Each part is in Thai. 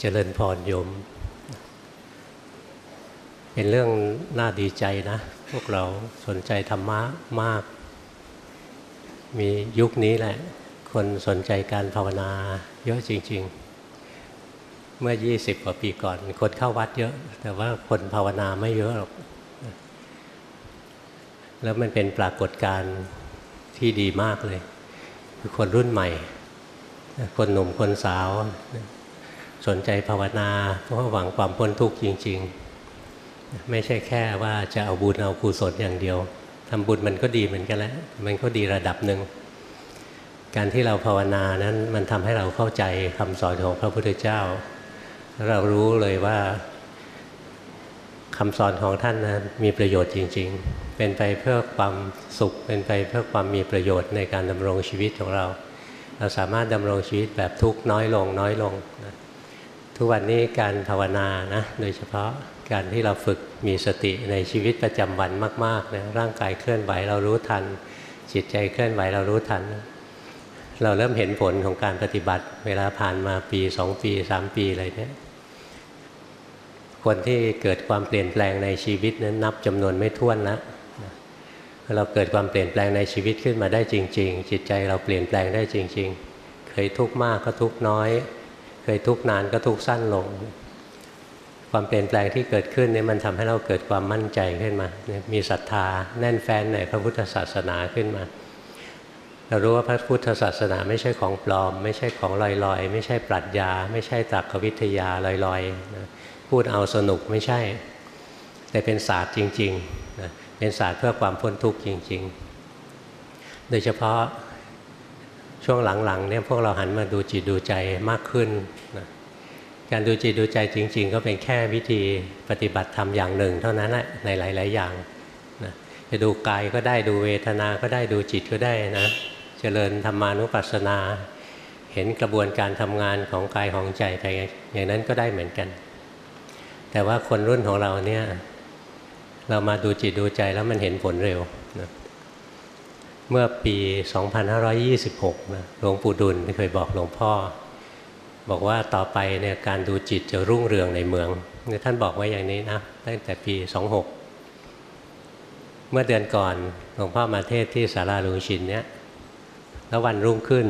เจริญพรโยม เป็นเรื่องน่าดีใจนะ พวกเราสนใจธรรมะมาก มียุคนี้แหละ คนสนใจการภาวนาเยอะจริง ๆ เมื่อ 20 กว่าปีก่อน คนเข้าวัดเยอะ แต่ว่าคนภาวนาไม่เยอะหรอก แล้วมันเป็นปรากฏการณ์ที่ดีมากเลย คือคนรุ่นใหม่ คนหนุ่มคนสาว สนใจภาวนาเพราะหวังความพ้นทุกข์จริง ๆ ไม่ใช่แค่ว่าจะเอาบุญเอากุศลอย่างเดียวทำบุญมันก็ดีเหมือนกันแหล้วมันก็ดีระดับหนึ่งการที่เราภาวนานั้นมันทำให้เราเข้าใจคำสอนของพระพุทธเจ้า เรารู้เลยว่าคำสอนของท่านนั้นมีประโยชน์จริง ๆ เป็นไปเพื่อความสุข เป็นไปเพื่อความมีประโยชน์ในการดำรงชีวิตของเรา เราสามารถดำรงชีวิตแบบทุกข์น้อยลงน้อยลงนะ ทุกวันนี้การภาวนานะโดยเฉพาะการที่เราฝึกมีสติในชีวิตประจำวันมากๆนะร่างกายเคลื่อนไหวเรารู้ทัน จิตใจเคลื่อนไหวเรารู้ทัน เราเริ่มเห็นผลของการปฏิบัติ เวลาผ่านมาปีสองปีสามปีอะไรเนี้ยคนที่เกิดความเปลี่ยนแปลงในชีวิตนั้นนับจำนวนไม่ถ้วนล้วเราเกิดความเปลี่ยนแปลงในชีวิตขึ้นมาได้จริง ๆ จิตใจเราเปลี่ยนแปลงได้จริง ๆ เคยทุกข์มากก็ทุกข์น้อย เคยทุกนานก็ทุกสั้นลง ความเปลี่ยนแปลงที่เกิดขึ้นนี่มันทำให้เราเกิดความมั่นใจขึ้นมา มีศรัทธาแน่นแฟ้นในพระพุทธศาสนาขึ้นมา เรารู้ว่าพระพุทธศาสนาไม่ใช่ของปลอม ไม่ใช่ของลอยๆ ไม่ใช่ปรัชญา ไม่ใช่ตรรกวิทยาลอยๆพูดเอาสนุกไม่ใช่ แต่เป็นศาสตร์จริงๆเป็นศาสตร์เพื่อความพ้นทุกข์จริง ๆ โดยเฉพาะ ช่วงหลังๆเนี่ยพวกเราหันมาดูจิตดูใจมากขึ้นนะการดูจิตดูใจจริง ๆ ก็เป็นแค่วิธีปฏิบัติธรรมอย่างหนึ่ง เท่านั้นแหละในหลาย ๆ อย่างนะจะดูกายก็ได้ดูเวทนาก็ได้ดูจิตก็ได้นะเจริญธรรมานุปัสสนา เห็นกระบวนการทำงานของกายของใจไปอย่างนั้นก็ได้เหมือนกัน แต่ว่าคนรุ่นของเราเนี่ยเรามาดูจิตดูใจแล้วมันเห็นผลเร็ว เมื่อปี 2526นะหลวงปู่ดุลเคยบอกหลวงพ่อ บอกว่าต่อไปเนี่ยการดูจิตจะรุ่งเรืองในเมืองท่านบอกไว้อย่างนี้นะตั้งแต่ปี 26 เมื่อเดือนก่อนหลวงพ่อมาเทศที่สาราลุงชินเนี่ยแล้ววันรุ่งขึ้น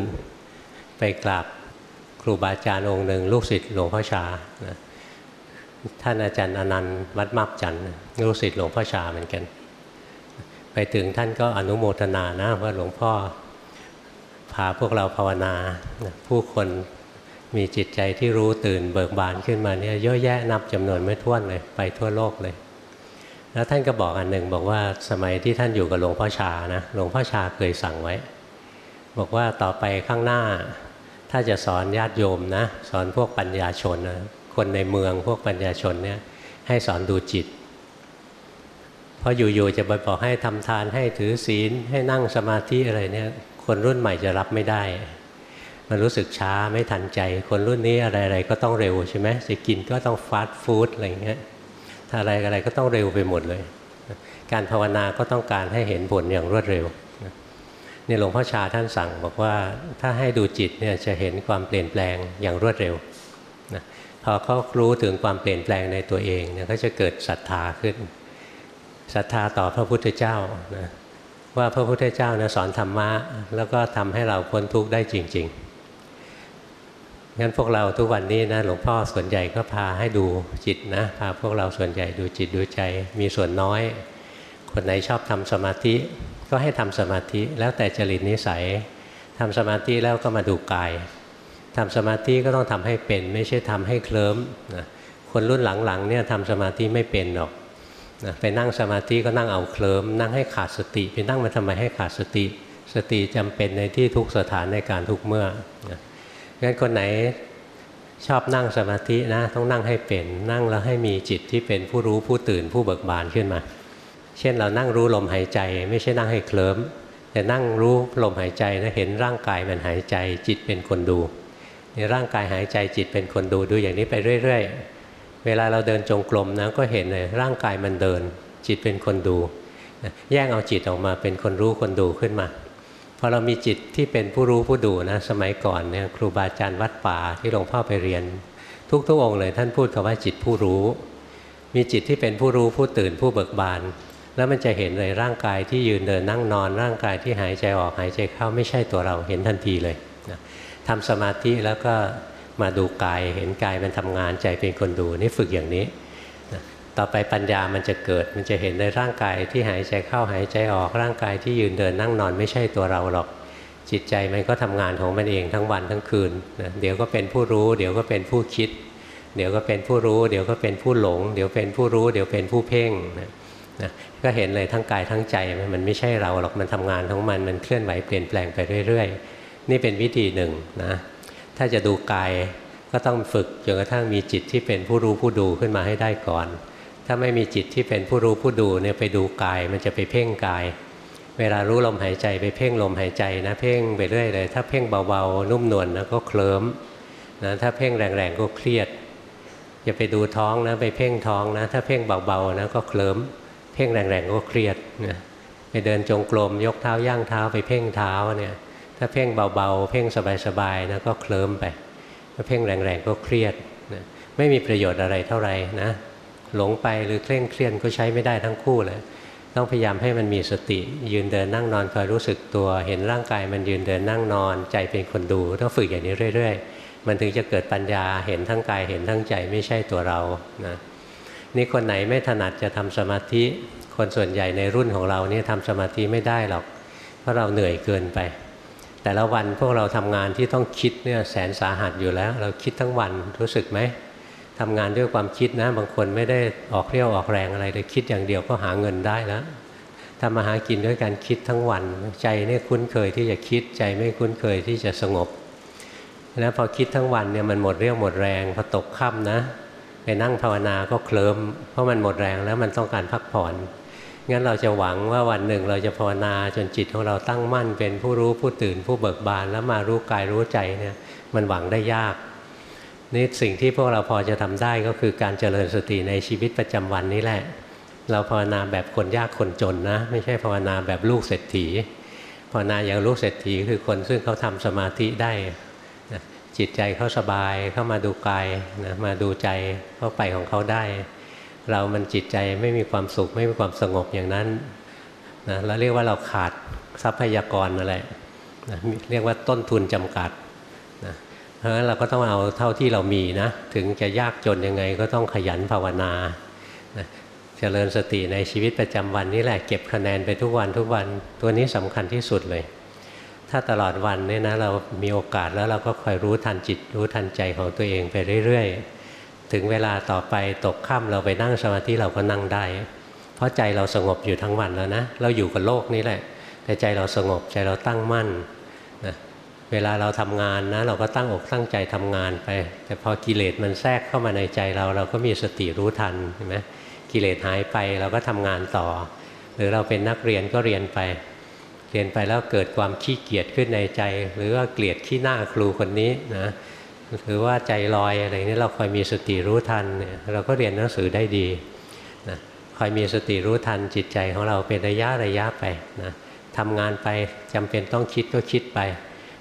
ไปกราบครูบาอาจารย์องค์หนึ่งลูกศิษย์หลวงพ่อชานะท่านอาจารย์อนันต์วัดมับจันทร์ลูกศิษย์หลวงพ่อชาเหมือนกัน ไปถึงท่านก็อนุโมทนานะว่าหลวงพ่อพาพวกเราภาวนา ผู้คนมีจิตใจที่รู้ตื่นเบิกบานขึ้นมาเนี่ยเยอะแยะนับจำนวนไม่ถ้วนเลย ไปทั่วโลกเลย แล้วท่านก็บอกอันหนึ่งบอกว่าสมัยที่ท่านอยู่กับหลวงพ่อชานะหลวงพ่อชาเคยสั่งไว้ บอกว่าต่อไปข้างหน้า ถ้าจะสอนญาติโยมนะ สอนพวกปัญญาชนนะคนในเมืองพวกปัญญาชนเนี่ยให้สอนดูจิต พออยู่ๆจะไปบอกให้ทำทานให้ถือศีลให้นั่งสมาธิอะไรเนี่ยคนรุ่นใหม่จะรับไม่ได้ มันรู้สึกช้าไม่ทันใจ คนรุ่นนี้อะไรๆก็ต้องเร็วใช่ไหมจะกินก็ต้องฟาสต์ฟู้ดอะไรเงี้ยถ้าอะไรอะไรก็ต้องเร็วไปหมดเลย การภาวนาก็ต้องการให้เห็นผลอย่างรวดเร็วนี่หลวงพ่อชาท่านสั่งบอกว่าถ้าให้ดูจิตเนี่ยจะเห็นความเปลี่ยนแปลงอย่างรวดเร็วนะพอเขารู้ถึงความเปลี่ยนแปลงในตัวเองเนี่ยก็จะเกิดศรัทธาขึ้น ศรัทธาต่อพระพุทธเจ้านะว่าพระพุทธเจ้านะสอนธรรมะแล้วก็ทำให้เราพ้นทุกข์ได้จริง ๆ งั้นพวกเราทุกวันนี้นะหลวงพ่อส่วนใหญ่ก็พาให้ดูจิตนะพาพวกเราส่วนใหญ่ดูจิตดูใจมีส่วนน้อย คนไหนชอบทำสมาธิ ก็ให้ทำสมาธิแล้วแต่จริตนิสัยทำสมาธิแล้วก็มาดูกายทำสมาธิก็ต้องทำให้เป็น ไม่ใช่ทำให้เคลิ้มนะคนรุ่นหลังๆเนี่ยทำสมาธิไม่เป็นหรอก นะไปนั่งสมาธิก็นั่งเอาเคลิมนั่งให้ขาดสติ ไปนั่งมาทำไมให้ขาดสติ สติจำเป็นในที่ทุกสถานในการทุกเมื่อนะงั้นคนไหนชอบนั่งสมาธินะต้องนั่งให้เป็น นั่งแล้วให้มีจิตที่เป็นผู้รู้ผู้ตื่นผู้เบิกบานขึ้นมา เช่นเรานั่งรู้ลมหายใจ ไม่ใช่นั่งให้เคลิ้มแต่นั่งรู้ลมหายใจนะเห็นร่างกายมันหายใจจิตเป็นคนดูในร่างกายหายใจจิตเป็นคนดูดูอย่างนี้ไปเรื่อย ๆ เวลาเราเดินจงกรมนะก็เห็นเลยร่างกายมันเดิน จิตเป็นคนดูแยกเอาจิตออกมาเป็นคนรู้คนดูขึ้นมาพอเรามีจิตที่เป็นผู้รู้ผู้ดูนะสมัยก่อนเนี่ยครูบาอาจารย์วัดป่าที่หลวงพ่อไปเรียน ทุกๆองค์เลยท่านพูดคำว่าจิตผู้รู้ มีจิตที่เป็นผู้รู้ผู้ตื่นผู้เบิกบาน แล้วมันจะเห็นเลยร่างกายที่ยืนเดินนั่งนอน ร่างกายที่หายใจออกหายใจเข้าไม่ใช่ตัวเราเห็นทันทีเลยนะทำสมาธิแล้วก็ มาดูกายเห็นกายมันทำงานใจเป็นคนดูนี่ฝึกอย่างนี้นะต่อไปปัญญามันจะเกิดมันจะเห็นในร่างกายที่หายใจเข้าหายใจออกร่างกายที่ยืนเดินนั่งนอนไม่ใช่ตัวเราหรอก จิตใจมันก็ทำงานของมันเองทั้งวันทั้งคืนนะเดี๋ยวก็เป็นผู้รู้ เดี๋ยวก็เป็นผู้คิด เดี๋ยวก็เป็นผู้รู้ เดี๋ยวก็เป็นผู้หลง เดี๋ยวเป็นผู้รู้ เดี๋ยวเป็นผู้เพ่งนะนะก็เห็นเลยทั้งกายทั้งใจมันไม่ใช่เราหรอกมันทำงานของมันมันเคลื่อนไหวเปลี่ยนแปลงไปเรื่อย ๆ นี่เป็นวิธีหนึ่งนะ ถ้าจะดูกายก็ต้องฝึกจนกระทั่งมีจิตที่เป็นผู้รู้ผู้ดูขึ้นมาให้ได้ก่อน ถ้าไม่มีจิตที่เป็นผู้รู้ผู้ดูเนี่ยไปดูกาย มันจะไปเพ่งกาย เวลารู้ลมหายใจไปเพ่งลมหายใจนะเพ่งไปเรื่อยเลย ถ้าเพ่งเบาๆนุ่มนวลนะก็เคลิ้มนะถ้าเพ่งแรงๆก็เครียดอย่าไปดูท้องนะไปเพ่งท้องนะ ถ้าเพ่งเบาๆนะก็เคลิ้มเพ่งแรงๆก็เครียดนะไปเดินจงกรมยกเท้าย่างเท้าไปเพ่งเท้าเนี่ย ถ้าเพ่งเบาๆ เพ่งสบายๆนะก็เคลิ้มไป ถ้าเพ่งแรงๆก็เครียดนะไม่มีประโยชน์อะไรเท่าไหร่นะหลงไปหรือเคร่งเครียดก็ใช้ไม่ได้ทั้งคู่เลยต้องพยายามให้มันมีสติยืนเดินนั่งนอนคอยรู้สึกตัว เห็นร่างกายมันยืนเดินนั่งนอน ใจเป็นคนดูต้องฝึกอย่างนี้เรื่อย ๆ มันถึงจะเกิดปัญญาเห็นทั้งกายเห็นทั้งใจไม่ใช่ตัวเรานะนี่คนไหนไม่ถนัดจะทำสมาธิ คนส่วนใหญ่ในรุ่นของเรานี่ทำสมาธิไม่ได้หรอก เพราะเราเหนื่อยเกินไป แต่ละวันพวกเราทำงานที่ต้องคิดเนี่ยแสนสาหัสอยู่แล้ว เราคิดทั้งวันรู้สึกไหมทำงานด้วยความคิดนะ บางคนไม่ได้ออกเรี่ยวออกแรงอะไรเลยคิดอย่างเดียวก็หาเงินได้แล้วทำมาหากินด้วยการคิดทั้งวัน ใจเนี่ยคุ้นเคยที่จะคิดใจไม่คุ้นเคยที่จะสงบแล้วพอคิดทั้งวันเนี่ยมันหมดเรี่ยวหมดแรงพอตกค่ำนะไปนั่งภาวนาก็เคลิ้มเพราะมันหมดแรงแล้วมันต้องการพักผ่อน งั้นเราจะหวังว่าวันหนึ่งเราจะภาวนาจนจิตของเราตั้งมั่น เป็นผู้รู้ผู้ตื่นผู้เบิกบานแล้วมารู้กายรู้ใจเนี่ยมันหวังได้ยากนี่สิ่งที่พวกเราพอจะทำได้ก็คือการเจริญสติในชีวิตประจำวันนี้แหละ เราภาวนาแบบคนยากคนจนนะ ไม่ใช่ภาวนาแบบลูกเศรษฐีภาวนาอย่างลูกเศรษฐีคือคนซึ่งเขาทำสมาธิได้จิตใจเขาสบายเข้ามาดูกายนะมาดูใจเขาไปของเขาได้ เรามันจิตใจไม่มีความสุขไม่มีความสงบอย่างนั้นนะแล้วเรียกว่าเราขาดทรัพยากรอะไรนะเรียกว่าต้นทุนจำกัดนะเพราะฉะนั้นเราก็ต้องเอาเท่าที่เรามีนะถึงจะยากจนยังไงก็ต้องขยันภาวนาเจริญสติในชีวิตประจำวันนี้แหละเก็บคะแนนไปทุกวันทุกวันตัวนี้สำคัญที่สุดเลย ถ้าตลอดวันเนี่ยนะเรามีโอกาสแล้วเราก็คอยรู้ทันจิต รู้ทันใจของตัวเองไปเรื่อยๆ ถึงเวลาต่อไปตกค่ำเราไปนั่งสมาธิเราก็นั่งได้ เพราะใจเราสงบอยู่ทั้งวันแล้วนะ เราอยู่กับโลกนี้แหละ แต่ใจเราสงบใจเราตั้งมั่นเวลาเราทำงานนะ เราก็ตั้งอกตั้งใจทำงานไป แต่พอกิเลสมันแทรกเข้ามาในใจเรา เราก็มีสติรู้ทันเห็นไหมกิเลสหายไปเราก็ทำงานต่อ หรือเราเป็นนักเรียนก็เรียนไป เรียนไปแล้วเกิดความขี้เกียจขึ้นในใจ หรือว่าเกลียดขี้หน้าครูคนนี้นะ หรือว่าใจลอยอะไรนี้เราคอยมีสติรู้ทันเนี่ยเราก็เรียนหนังสือได้ดีนะคอยมีสติรู้ทันจิตใจของเราเป็นระยะระยะไปนะทำงานไปจำเป็นต้องคิดก็คิดไป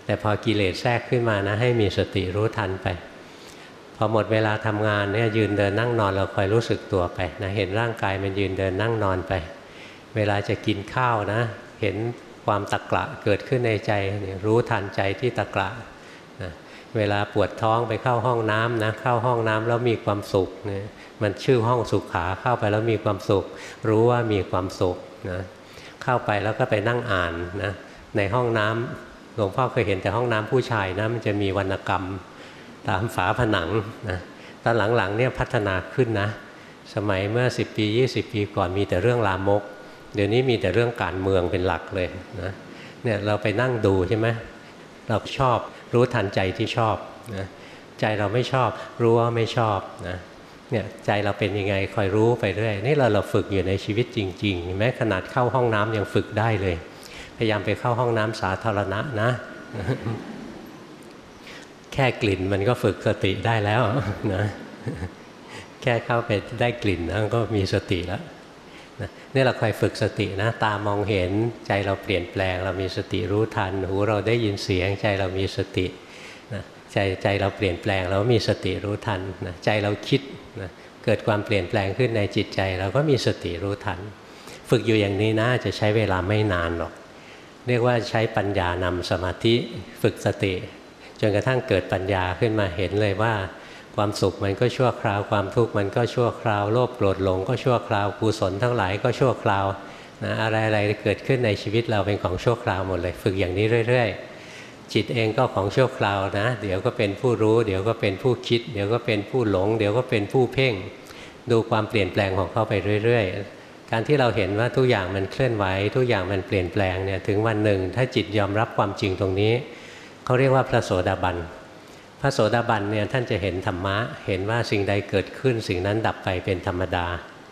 แต่พอกิเลสแทรกขึ้นมานะให้มีสติรู้ทันไป พอหมดเวลาทำงานเนี่ยยืนเดินนั่งนอนเราคอยรู้สึกตัวไปนะเห็นร่างกายมันยืนเดินนั่งนอนไป เวลาจะกินข้าวนะ เห็นความตะกละเกิดขึ้นในใจรู้ทันใจที่ตะกละ เวลาปวดท้องไปเข้าห้องน้ำนะเข้าห้องน้ำแล้วมีความสุขเนี่ยมันชื่อห้องสุขขาเข้าไปแล้วมีความสุข รู้ว่ามีความสุขนะเข้าไปแล้วก็ไปนั่งอ่านนะในห้องน้ำหลวงพ่อเคยเห็นแต่ห้องน้ำผู้ชายนะมันจะมีวรรณกรรมตามฝาผนังนะตอนหลังๆเนี่ยพัฒนาขึ้นนะ สมัยเมื่อ 10 ปี 20 ปีก่อนมีแต่เรื่องลามก เดี๋ยวนี้มีแต่เรื่องการเมืองเป็นหลักเลยนะเนี่ยเราไปนั่งดูใช่ไหมเราชอบ รู้ทันใจที่ชอบนะใจเราไม่ชอบ รู้ว่าไม่ชอบนะเนี่ยใจเราเป็นยังไงคอยรู้ไปเรื่อยนี่เราเราฝึกอยู่ในชีวิตจริงๆแม้ขนาดเข้าห้องน้ำยังฝึกได้เลย พยายามไปเข้าห้องน้ำสาธารณะนะ แค่กลิ่นมันก็ฝึกสติได้แล้วนะแค่เข้าไปได้กลิ่นนะก็มีสติแล้ว นี่เราคอยฝึกสตินะตามองเห็นใจเราเปลี่ยนแปลง เรามีสติรู้ทัน หูเราได้ยินเสียง ใจเรามีสตินะใจใจเราเปลี่ยนแปลงเรามีสติรู้ทันนะใจเราคิดนะเกิดความเปลี่ยนแปลงขึ้นในจิตใจ เราก็มีสติรู้ทัน ฝึกอยู่อย่างนี้นะจะใช้เวลาไม่นานหรอก เรียกว่าใช้ปัญญานำสมาธิฝึกสติ จนกระทั่งเกิดปัญญาขึ้นมาเห็นเลยว่า ความสุขมันก็ชั่วคราว ความทุกข์มันก็ชั่วคราว โลภโกรธหลงก็ชั่วคราวกุศลทั้งหลายก็ชั่วคราวนะอะไรอะไรเกิดขึ้นในชีวิตเราเป็นของชั่วคราวหมดเลย ฝึกอย่างนี้เรื่อย ๆ จิตเองก็ของชั่วคราวนะ เดี๋ยวก็เป็นผู้รู้ เดี๋ยวก็เป็นผู้คิด เดี๋ยวก็เป็นผู้หลง เดี๋ยวก็เป็นผู้เพ่ง ดูความเปลี่ยนแปลงของเขาไปเรื่อย ๆ การที่เราเห็นว่าทุกอย่างมันเคลื่อนไหว ทุกอย่างมันเปลี่ยนแปลงเนี่ยถึงวันหนึ่ง ถ้าจิตยอมรับความจริงตรงนี้เขาเรียกว่าพระโสดาบัน พระโสดาบันเนี่ยท่านจะเห็นธรรมะ เห็นว่าสิ่งใดเกิดขึ้น สิ่งนั้นดับไปเป็นธรรมดา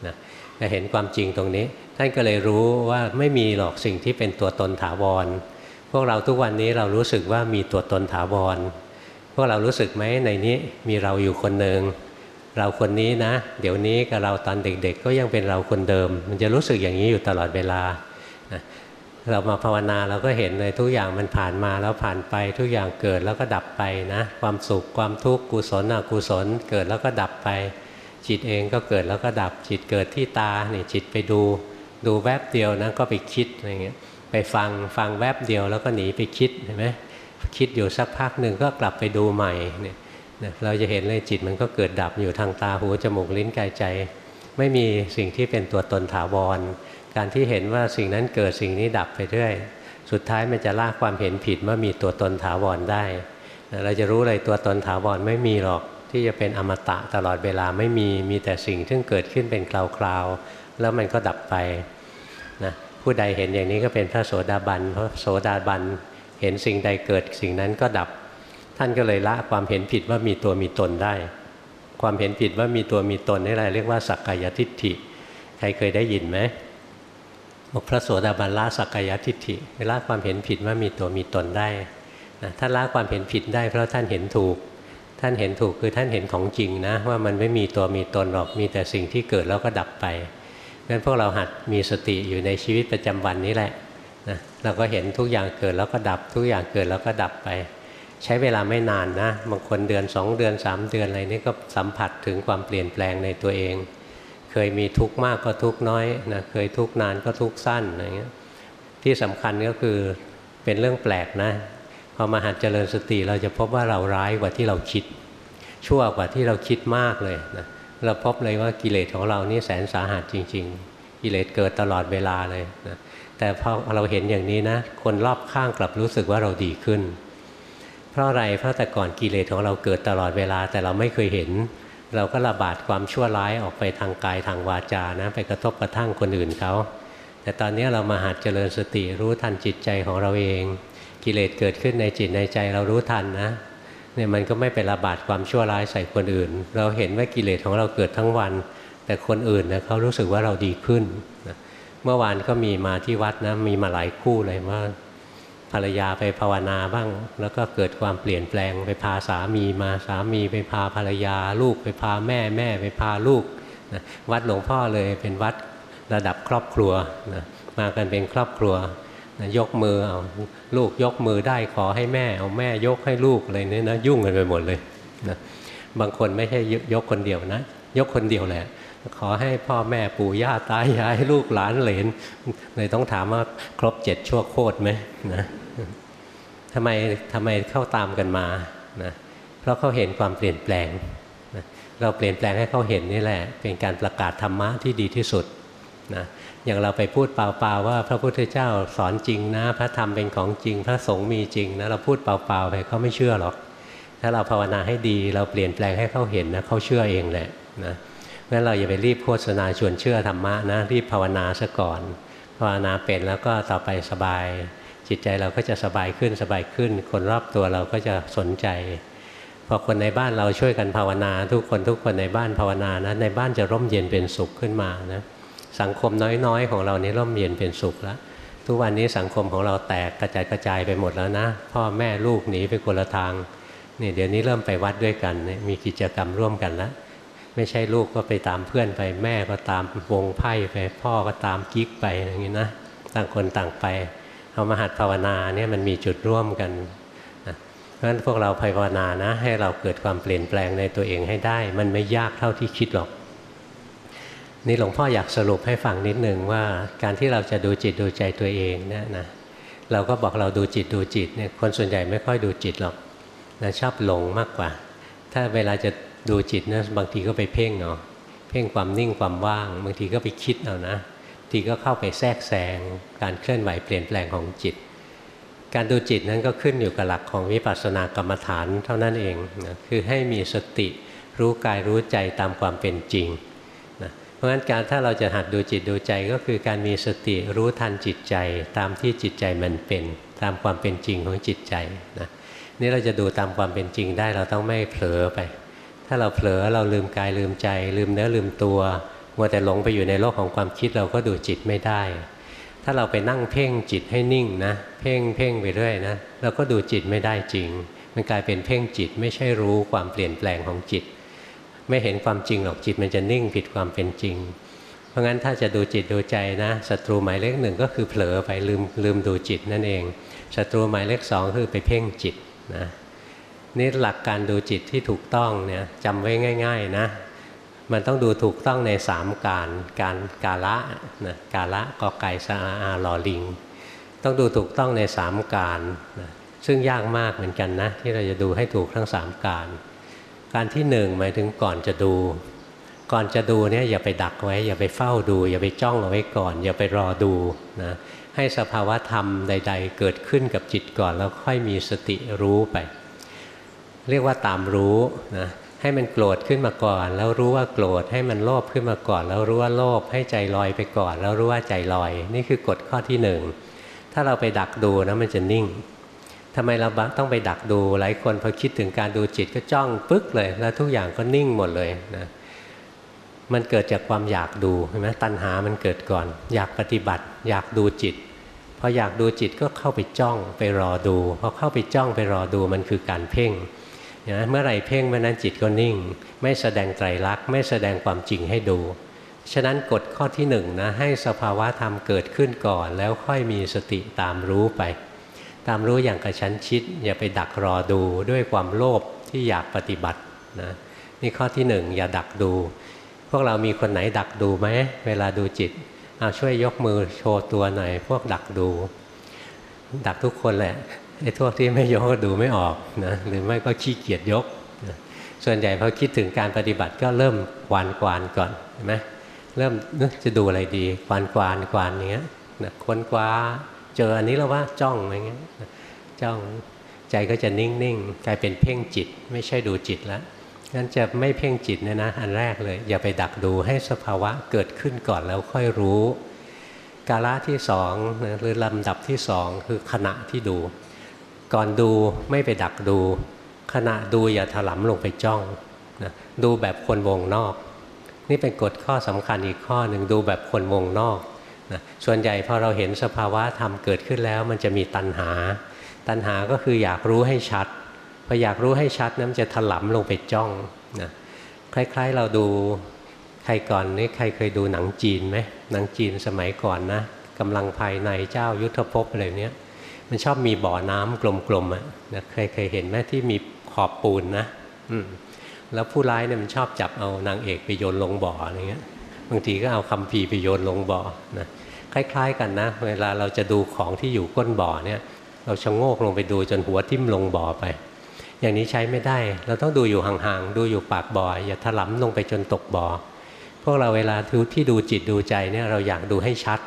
นะจะเห็นความจริงตรงนี้ ท่านก็เลยรู้ว่าไม่มีหรอกสิ่งที่เป็นตัวตนถาวร พวกเราทุกวันนี้เรารู้สึกว่ามีตัวตนถาวร พวกเรารู้สึกไหมในนี้มีเราอยู่คนหนึ่งเราคนนี้นะ เดี๋ยวนี้กับเราตอนเด็กๆ ก็ยังเป็นเราคนเดิม มันจะรู้สึกอย่างนี้อยู่ตลอดเวลา เรามาภาวนาเราก็เห็นเลยทุกอย่างมันผ่านมาแล้วผ่านไป ทุกอย่างเกิดแล้วก็ดับไปนะ ความสุขความทุกข์กุศลอกุศลเกิดแล้วก็ดับไป จิตเองก็เกิดแล้วก็ดับจิตเกิดที่ตาเนี่ยจิตไปดู ดูแวบเดียวนะก็ไปคิดอะไรเงี้ยไปฟังฟังแวบเดียวแล้วก็หนีไปคิดเห็นไหมคิดอยู่สักพักหนึ่งก็กลับไปดูใหม่เนี่ยเราจะเห็นเลยจิตมันก็เกิดดับอยู่ทางตาหูจมูกลิ้นกายใจ ไม่มีสิ่งที่เป็นตัวตนถาวร การที่เห็นว่าสิ่งนั้นเกิดสิ่งนี้ดับไปเรื่อยสุดท้ายมันจะลากความเห็นผิดว่ามีตัวตนถาวรได้ เราจะรู้เลยตัวตนถาวรไม่มีหรอกที่จะเป็นอมตะตลอดเวลาไม่มีมีแต่สิ่งที่เกิดขึ้นเป็นคราวๆแล้วมันก็ดับไปนะผู้ใดเห็นอย่างนี้ก็เป็นพระโสดาบันเพราะโสดาบันเห็นสิ่งใดเกิดสิ่งนั้นก็ดับ ท่านก็เลยละความเห็นผิดว่ามีตัวมีตนได้ ความเห็นผิดว่ามีตัวมีตนนี่อะไรเรียกว่าสักกายทิฏฐิ ใครเคยได้ยินไหม บอกพระโสดาบันละสักกายทิฏฐิละความเห็นผิดว่ามีตัวมีตนได้นะท่านละความเห็นผิดได้ เพราะท่านเห็นถูก ท่านเห็นถูกคือท่านเห็นของจริงนะว่ามันไม่มีตัวมีตนหรอกมีแต่สิ่งที่เกิดแล้วก็ดับไปงั้นพวกเราหัดมีสติอยู่ในชีวิตประจำวันนี้แหละนะเราก็เห็นทุกอย่างเกิดแล้วก็ดับ ทุกอย่างเกิดแล้วก็ดับไป ใช้เวลาไม่นานนะบางคนเดือนสองเดือนสามเดือนอะไรนี่ก็สัมผัสถึงความเปลี่ยนแปลงในตัวเอง เคยมีทุกข์มากก็ทุกข์น้อยนะเคยทุกข์นานก็ทุกข์สั้นอะไรเงี้ยที่สำคัญก็คือเป็นเรื่องแปลกนะพอมาหัดเจริญสติเราจะพบว่าเราร้ายกว่าที่เราคิด ชั่วกว่าที่เราคิดมากเลยนะเราพบเลยว่ากิเลสของเรานี่แสนสาหัสจริง ๆ กิเลสเกิดตลอดเวลาเลยนะแต่พอเราเห็นอย่างนี้นะคนรอบข้างกลับรู้สึกว่าเราดีขึ้น เพราะอะไรเพราะแต่ก่อนกิเลสของเราเกิดตลอดเวลาแต่เราไม่เคยเห็น เราก็ระบาดความชั่วร้ายออกไปทางกายทางวาจานะไปกระทบกระทั่งคนอื่นเขาแต่ตอนนี้เรามาหัดเจริญสติรู้ทันจิตใจของเราเอง กิเลสเกิดขึ้นในจิตในใจเรารู้ทันนะเนี่ยมันก็ไม่ไประบาดความชั่วร้ายใส่คนอื่น เราเห็นว่ากิเลสของเราเกิดทั้งวัน แต่คนอื่นนะเขารู้สึกว่าเราดีขึ้นนะเมื่อวานก็มีมาที่วัดนะมีมาหลายคู่เลยว่า ภรรยาไปภาวนาบ้าง แล้วก็เกิดความเปลี่ยนแปลงไปพาสามีมาสามีไปพาภรรยาลูกไปพาแม่แม่ไปพาลูกนะวัดหลวงพ่อเลยเป็นวัดระดับครอบครัวนะมากันเป็นครอบครัวนะยกมือเอาลูกยกมือได้ขอให้แม่ เอาแม่ยกให้ลูกอะไรเนี่ยนะยุ่งกันไปหมดเลยนะบางคนไม่ใช่ยกคนเดียวนะ ยกคนเดียวแหละขอให้พ่อแม่ปู่ย่าตายายลูกหลานเหลนเลยต้องถามว่าครบเจ็ดชั่วโคตรไหมนะ ทำไมทำไมเข้าตามกันมานะเพราะเขาเห็นความเปลี่ยนแปลงนะเราเปลี่ยนแปลงให้เขาเห็นนี่แหละ เป็นการประกาศธรรมะที่ดีที่สุดนะอย่างเราไปพูดเปล่าๆว่าพระพุทธเจ้าสอนจริงนะ พระธรรมเป็นของจริง พระสงฆ์มีจริงนะเราพูดเปล่าๆไปเขาไม่เชื่อหรอก ถ้าเราภาวนาให้ดีเราเปลี่ยนแปลงให้เขาเห็นนะเขาเชื่อเองแหละนะงั้นเราอย่าไปรีบโฆษณาชวนเชื่อธรรมะนะรีบภาวนาซะก่อน ภาวนาเป็นแล้วก็ต่อไปสบาย จิตใจเราก็จะสบายขึ้นสบายขึ้น คนรอบตัวเราก็จะสนใจ พอคนในบ้านเราช่วยกันภาวนา ทุกคนทุกคนในบ้านภาวนานะในบ้านจะร่มเย็นเป็นสุขขึ้นมานะสังคมน้อยๆ ของเรานี่ร่มเย็นเป็นสุขแล้วทุกวันนี้สังคมของเราแตกกระจายกระจายไปหมดแล้วนะ พ่อแม่ลูกหนีไปคนละทางนี่เดี๋ยวนี้เริ่มไปวัดด้วยกันมีกิจกรรมร่วมกันแล้วไม่ใช่ลูกก็ไปตามเพื่อนไปแม่ก็ตามวงไพ่ไปพ่อก็ตามกิ๊กไปอย่างนี้นะต่างคนต่างไป เอามาหัดภาวนาเนี่ยมันมีจุดร่วมกันนะราะฉะนั้นพวกเราภาวนานะ ให้เราเกิดความเปลี่ยนแปลงในตัวเองให้ได้ มันไม่ยากเท่าที่คิดหรอก นี่หลวงพ่ออยากสรุปให้ฟังนิดหนึ่งว่าการที่เราจะดูจิตดูใจตัวเองเนี่ยนะเราก็บอกเราดูจิตดูจิตเนี่ยคนส่วนใหญ่ไม่ค่อยดูจิตหรอกนะชอบหลงมากกว่า ถ้าเวลาจะดูจิตนะบางทีก็ไปเพ่งเนาะเพ่งความนิ่งความว่าง บางทีก็ไปคิดเอานะ ทีก็เข้าไปแทรกแซงการเคลื่อนไหวเปลี่ยนแปลงของจิต การดูจิตนั้นก็ขึ้นอยู่กับหลักของวิปัสสนากรรมฐานเท่านั้นเองนะคือให้มีสติรู้กายรู้ใจตามความเป็นจริงนะเพราะฉะนั้นการถ้าเราจะหัดดูจิตดูใจก็คือการมีสติรู้ทันจิตใจตามที่จิตใจมันเป็น ตามความเป็นจริงของจิตใจนะนี่เราจะดูตามความเป็นจริงได้เราต้องไม่เผลอไป ถ้าเราเผลอเราลืมกายลืมใจ ลืมเนื้อลืมตัว มัวแต่หลงไปอยู่ในโลกของความคิดเราก็ดูจิตไม่ได้ ถ้าเราไปนั่งเพ่งจิตให้นิ่งนะ เพ่งเพ่งไปเรื่อยนะเราก็ดูจิตไม่ได้จริง มันกลายเป็นเพ่งจิตไม่ใช่รู้ความเปลี่ยนแปลงของจิต ไม่เห็นความจริงหรอกจิตมันจะนิ่งผิดความเป็นจริง เพราะงั้นถ้าจะดูจิตดูใจนะศัตรูหมายเลขหนึ่งก็คือเผลอไปลืมลืมดูจิตนั่นเองศัตรูหมายเลขสองคือไปเพ่งจิตนะนี่หลักการดูจิตที่ถูกต้องเนี่ยจำไว้ง่าย ๆ นะ มันต้องดูถูกต้องในสามการการกาละนะกาละกอไก่สาอาลอลิง ต้องดูถูกต้องในสามการนะซึ่งยากมากเหมือนกันนะ ที่เราจะดูให้ถูกทั้งสามการ การที่หนึ่งหมายถึงก่อนจะดู ก่อนจะดูเนี่ยอย่าไปดักไว้ อย่าไปเฝ้าดู อย่าไปจ้องเอาไว้ก่อน อย่าไปรอดูนะให้สภาวะธรรมใด ๆ เกิดขึ้นกับจิตก่อนแล้วค่อยมีสติรู้ไป เรียกว่าตามรู้นะ ให้มันโกรธขึ้นมาก่อน แล้วรู้ว่าโกรธให้มันโลภขึ้นมาก่อน แล้วรู้ว่าโลภให้ใจลอยไปก่อน แล้วรู้ว่าใจลอย นี่คือกฎข้อที่หนึ่งถ้าเราไปดักดูนะมันจะนิ่งทำไมเราต้องไปดักดูหลายคนพอคิดถึงการดูจิตก็จ้องปึ๊กเลย แล้วทุกอย่างก็นิ่งหมดเลยนะมันเกิดจากความอยากดูเห็นไหมตัณหามันเกิดก่อน อยากปฏิบัติ อยากดูจิตพออยากดูจิตก็เข้าไปจ้องไปรอดูพอเข้าไปจ้องไปรอดูมันคือการเพ่ง นะเมื่อไหร่เพ่งเมื่อนั้นจิตก็นิ่ง ไม่แสดงไตรลักษณ์ไม่แสดงความจริงให้ดู ฉะนั้นกฎข้อที่หนึ่งนะให้สภาวะธรรมเกิดขึ้นก่อน แล้วค่อยมีสติตามรู้ไป ตามรู้อย่างกระชั้นชิด อย่าไปดักรอดูด้วยความโลภที่อยากปฏิบัตินะนี่ข้อที่หนึ่งอย่าดักดู พวกเรามีคนไหนดักดูไหมเวลาดูจิตเอาช่วยยกมือโชว์ตัวหน่อยพวกดักดู ดักทุกคนแหละ ไอ้พวกที่ไม่ยกก็ดูไม่ออกนะหรือไม่ก็ขี้เกียจยกนะส่วนใหญ่พอคิดถึงการปฏิบัติก็เริ่มควานควานก่อนเห็นไหมเริ่มนึกจะดูอะไรดีควานควานควานอย่างเงี้ยนะค้นคว้าเจออันนี้แล้วว่าจ้องอะไรเงี้ยจ้องใจก็จะนิ่งๆกลายเป็นเพ่งจิต ไม่ใช่ดูจิตแล้วงั้นจะไม่เพ่งจิตเนี่ยนะอันแรกเลย อย่าไปดักดูให้สภาวะเกิดขึ้นก่อนแล้วค่อยรู้กาละที่สองหรือลำดับที่สองคือขณะที่ดู ก่อนดูไม่ไปดักดู ขณะดูอย่าถลำลงไปจ้องนะดูแบบคนวงนอก นี่เป็นกฎข้อสำคัญอีกข้อหนึ่งดูแบบคนวงนอกนะส่วนใหญ่พอเราเห็นสภาวะธรรมเกิดขึ้นแล้ว มันจะมีตัณหา ตัณหาก็คืออยากรู้ให้ชัดพออยากรู้ให้ชัดนั้นจะถลำลงไปจ้องนะคล้าย ๆ เราดูใครก่อนนี่ใครเคยดูหนังจีนไหมหนังจีนสมัยก่อนนะกำลังภายในเจ้ายุทธภพอะไรเนี้ย มันชอบมีบ่อน้ำกลมๆอะนะเคยเคยเห็นไหมที่มีขอบปูนนะอืมแล้วผู้ร้ายเนี่ยมันชอบจับเอานางเอกไปโยนลงบ่ออะไรเงี้ยบางทีก็เอาคำพีร์ไปโยนลงบ่อนะคล้าย ๆ กันนะ เวลาเราจะดูของที่อยู่ก้นบ่อเนี่ย เราชะโงกลงไปดูจนหัวทิ่มลงบ่อไป อย่างนี้ใช้ไม่ได้ เราต้องดูอยู่ห่างๆ ดูอยู่ปากบ่อ อย่าถลำลงไปจนตกบ่อ พวกเราเวลาที่ดูจิตดูใจเนี่ยเราอยากดูให้ชัด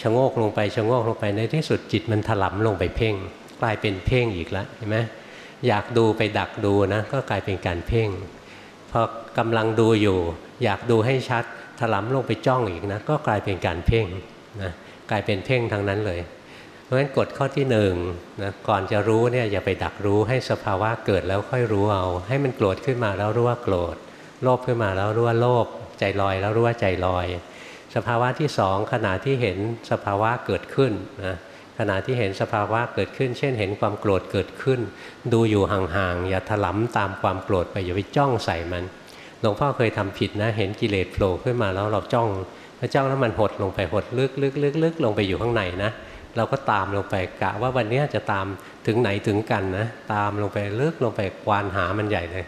ชะโงกลงไปชะโงกลงไปในที่สุดจิตมันถลำลงไปเพ่ง กลายเป็นเพ่งอีกแล้วเห็นไหมอยากดูไปดักดูนะก็กลายเป็นการเพ่งพอกำลังดูอยู่ อยากดูให้ชัดถลำลงไปจ้องอีกนะก็กลายเป็นการเพ่งนะกลายเป็นเพ่งทางนั้นเลย เพราะฉะนั้นกฎข้อที่หนึ่งนะก่อนจะรู้เนี่ยอย่าไปดักรู้ให้สภาวะเกิดแล้วค่อยรู้เอา ให้มันโกรธขึ้นมาแล้วรู้ว่าโกรธโลภขึ้นมาแล้วรู้ว่าโลภใจลอยแล้วรู้ว่าใจลอย สภาวะที่สองขณะที่เห็นสภาวะเกิดขึ้นนะขณะที่เห็นสภาวะเกิดขึ้น เช่น เห็นความโกรธเกิดขึ้น ดูอยู่ห่างๆอย่าถลำตามความโกรธไปอย่าไปจ้องใส่มันหลวงพ่อเคยทำผิดนะ เห็นกิเลสโผล่ขึ้นมาแล้วเราจ้องพอจ้องแล้วมันหดลงไปหดลึกลึกลึกลึกลงไปอยู่ข้างในนะเราก็ตามลงไปกะว่าวันนี้จะตามถึงไหนถึงกันนะ ตามลงไปลึกลงไปควานหามันใหญ่เลย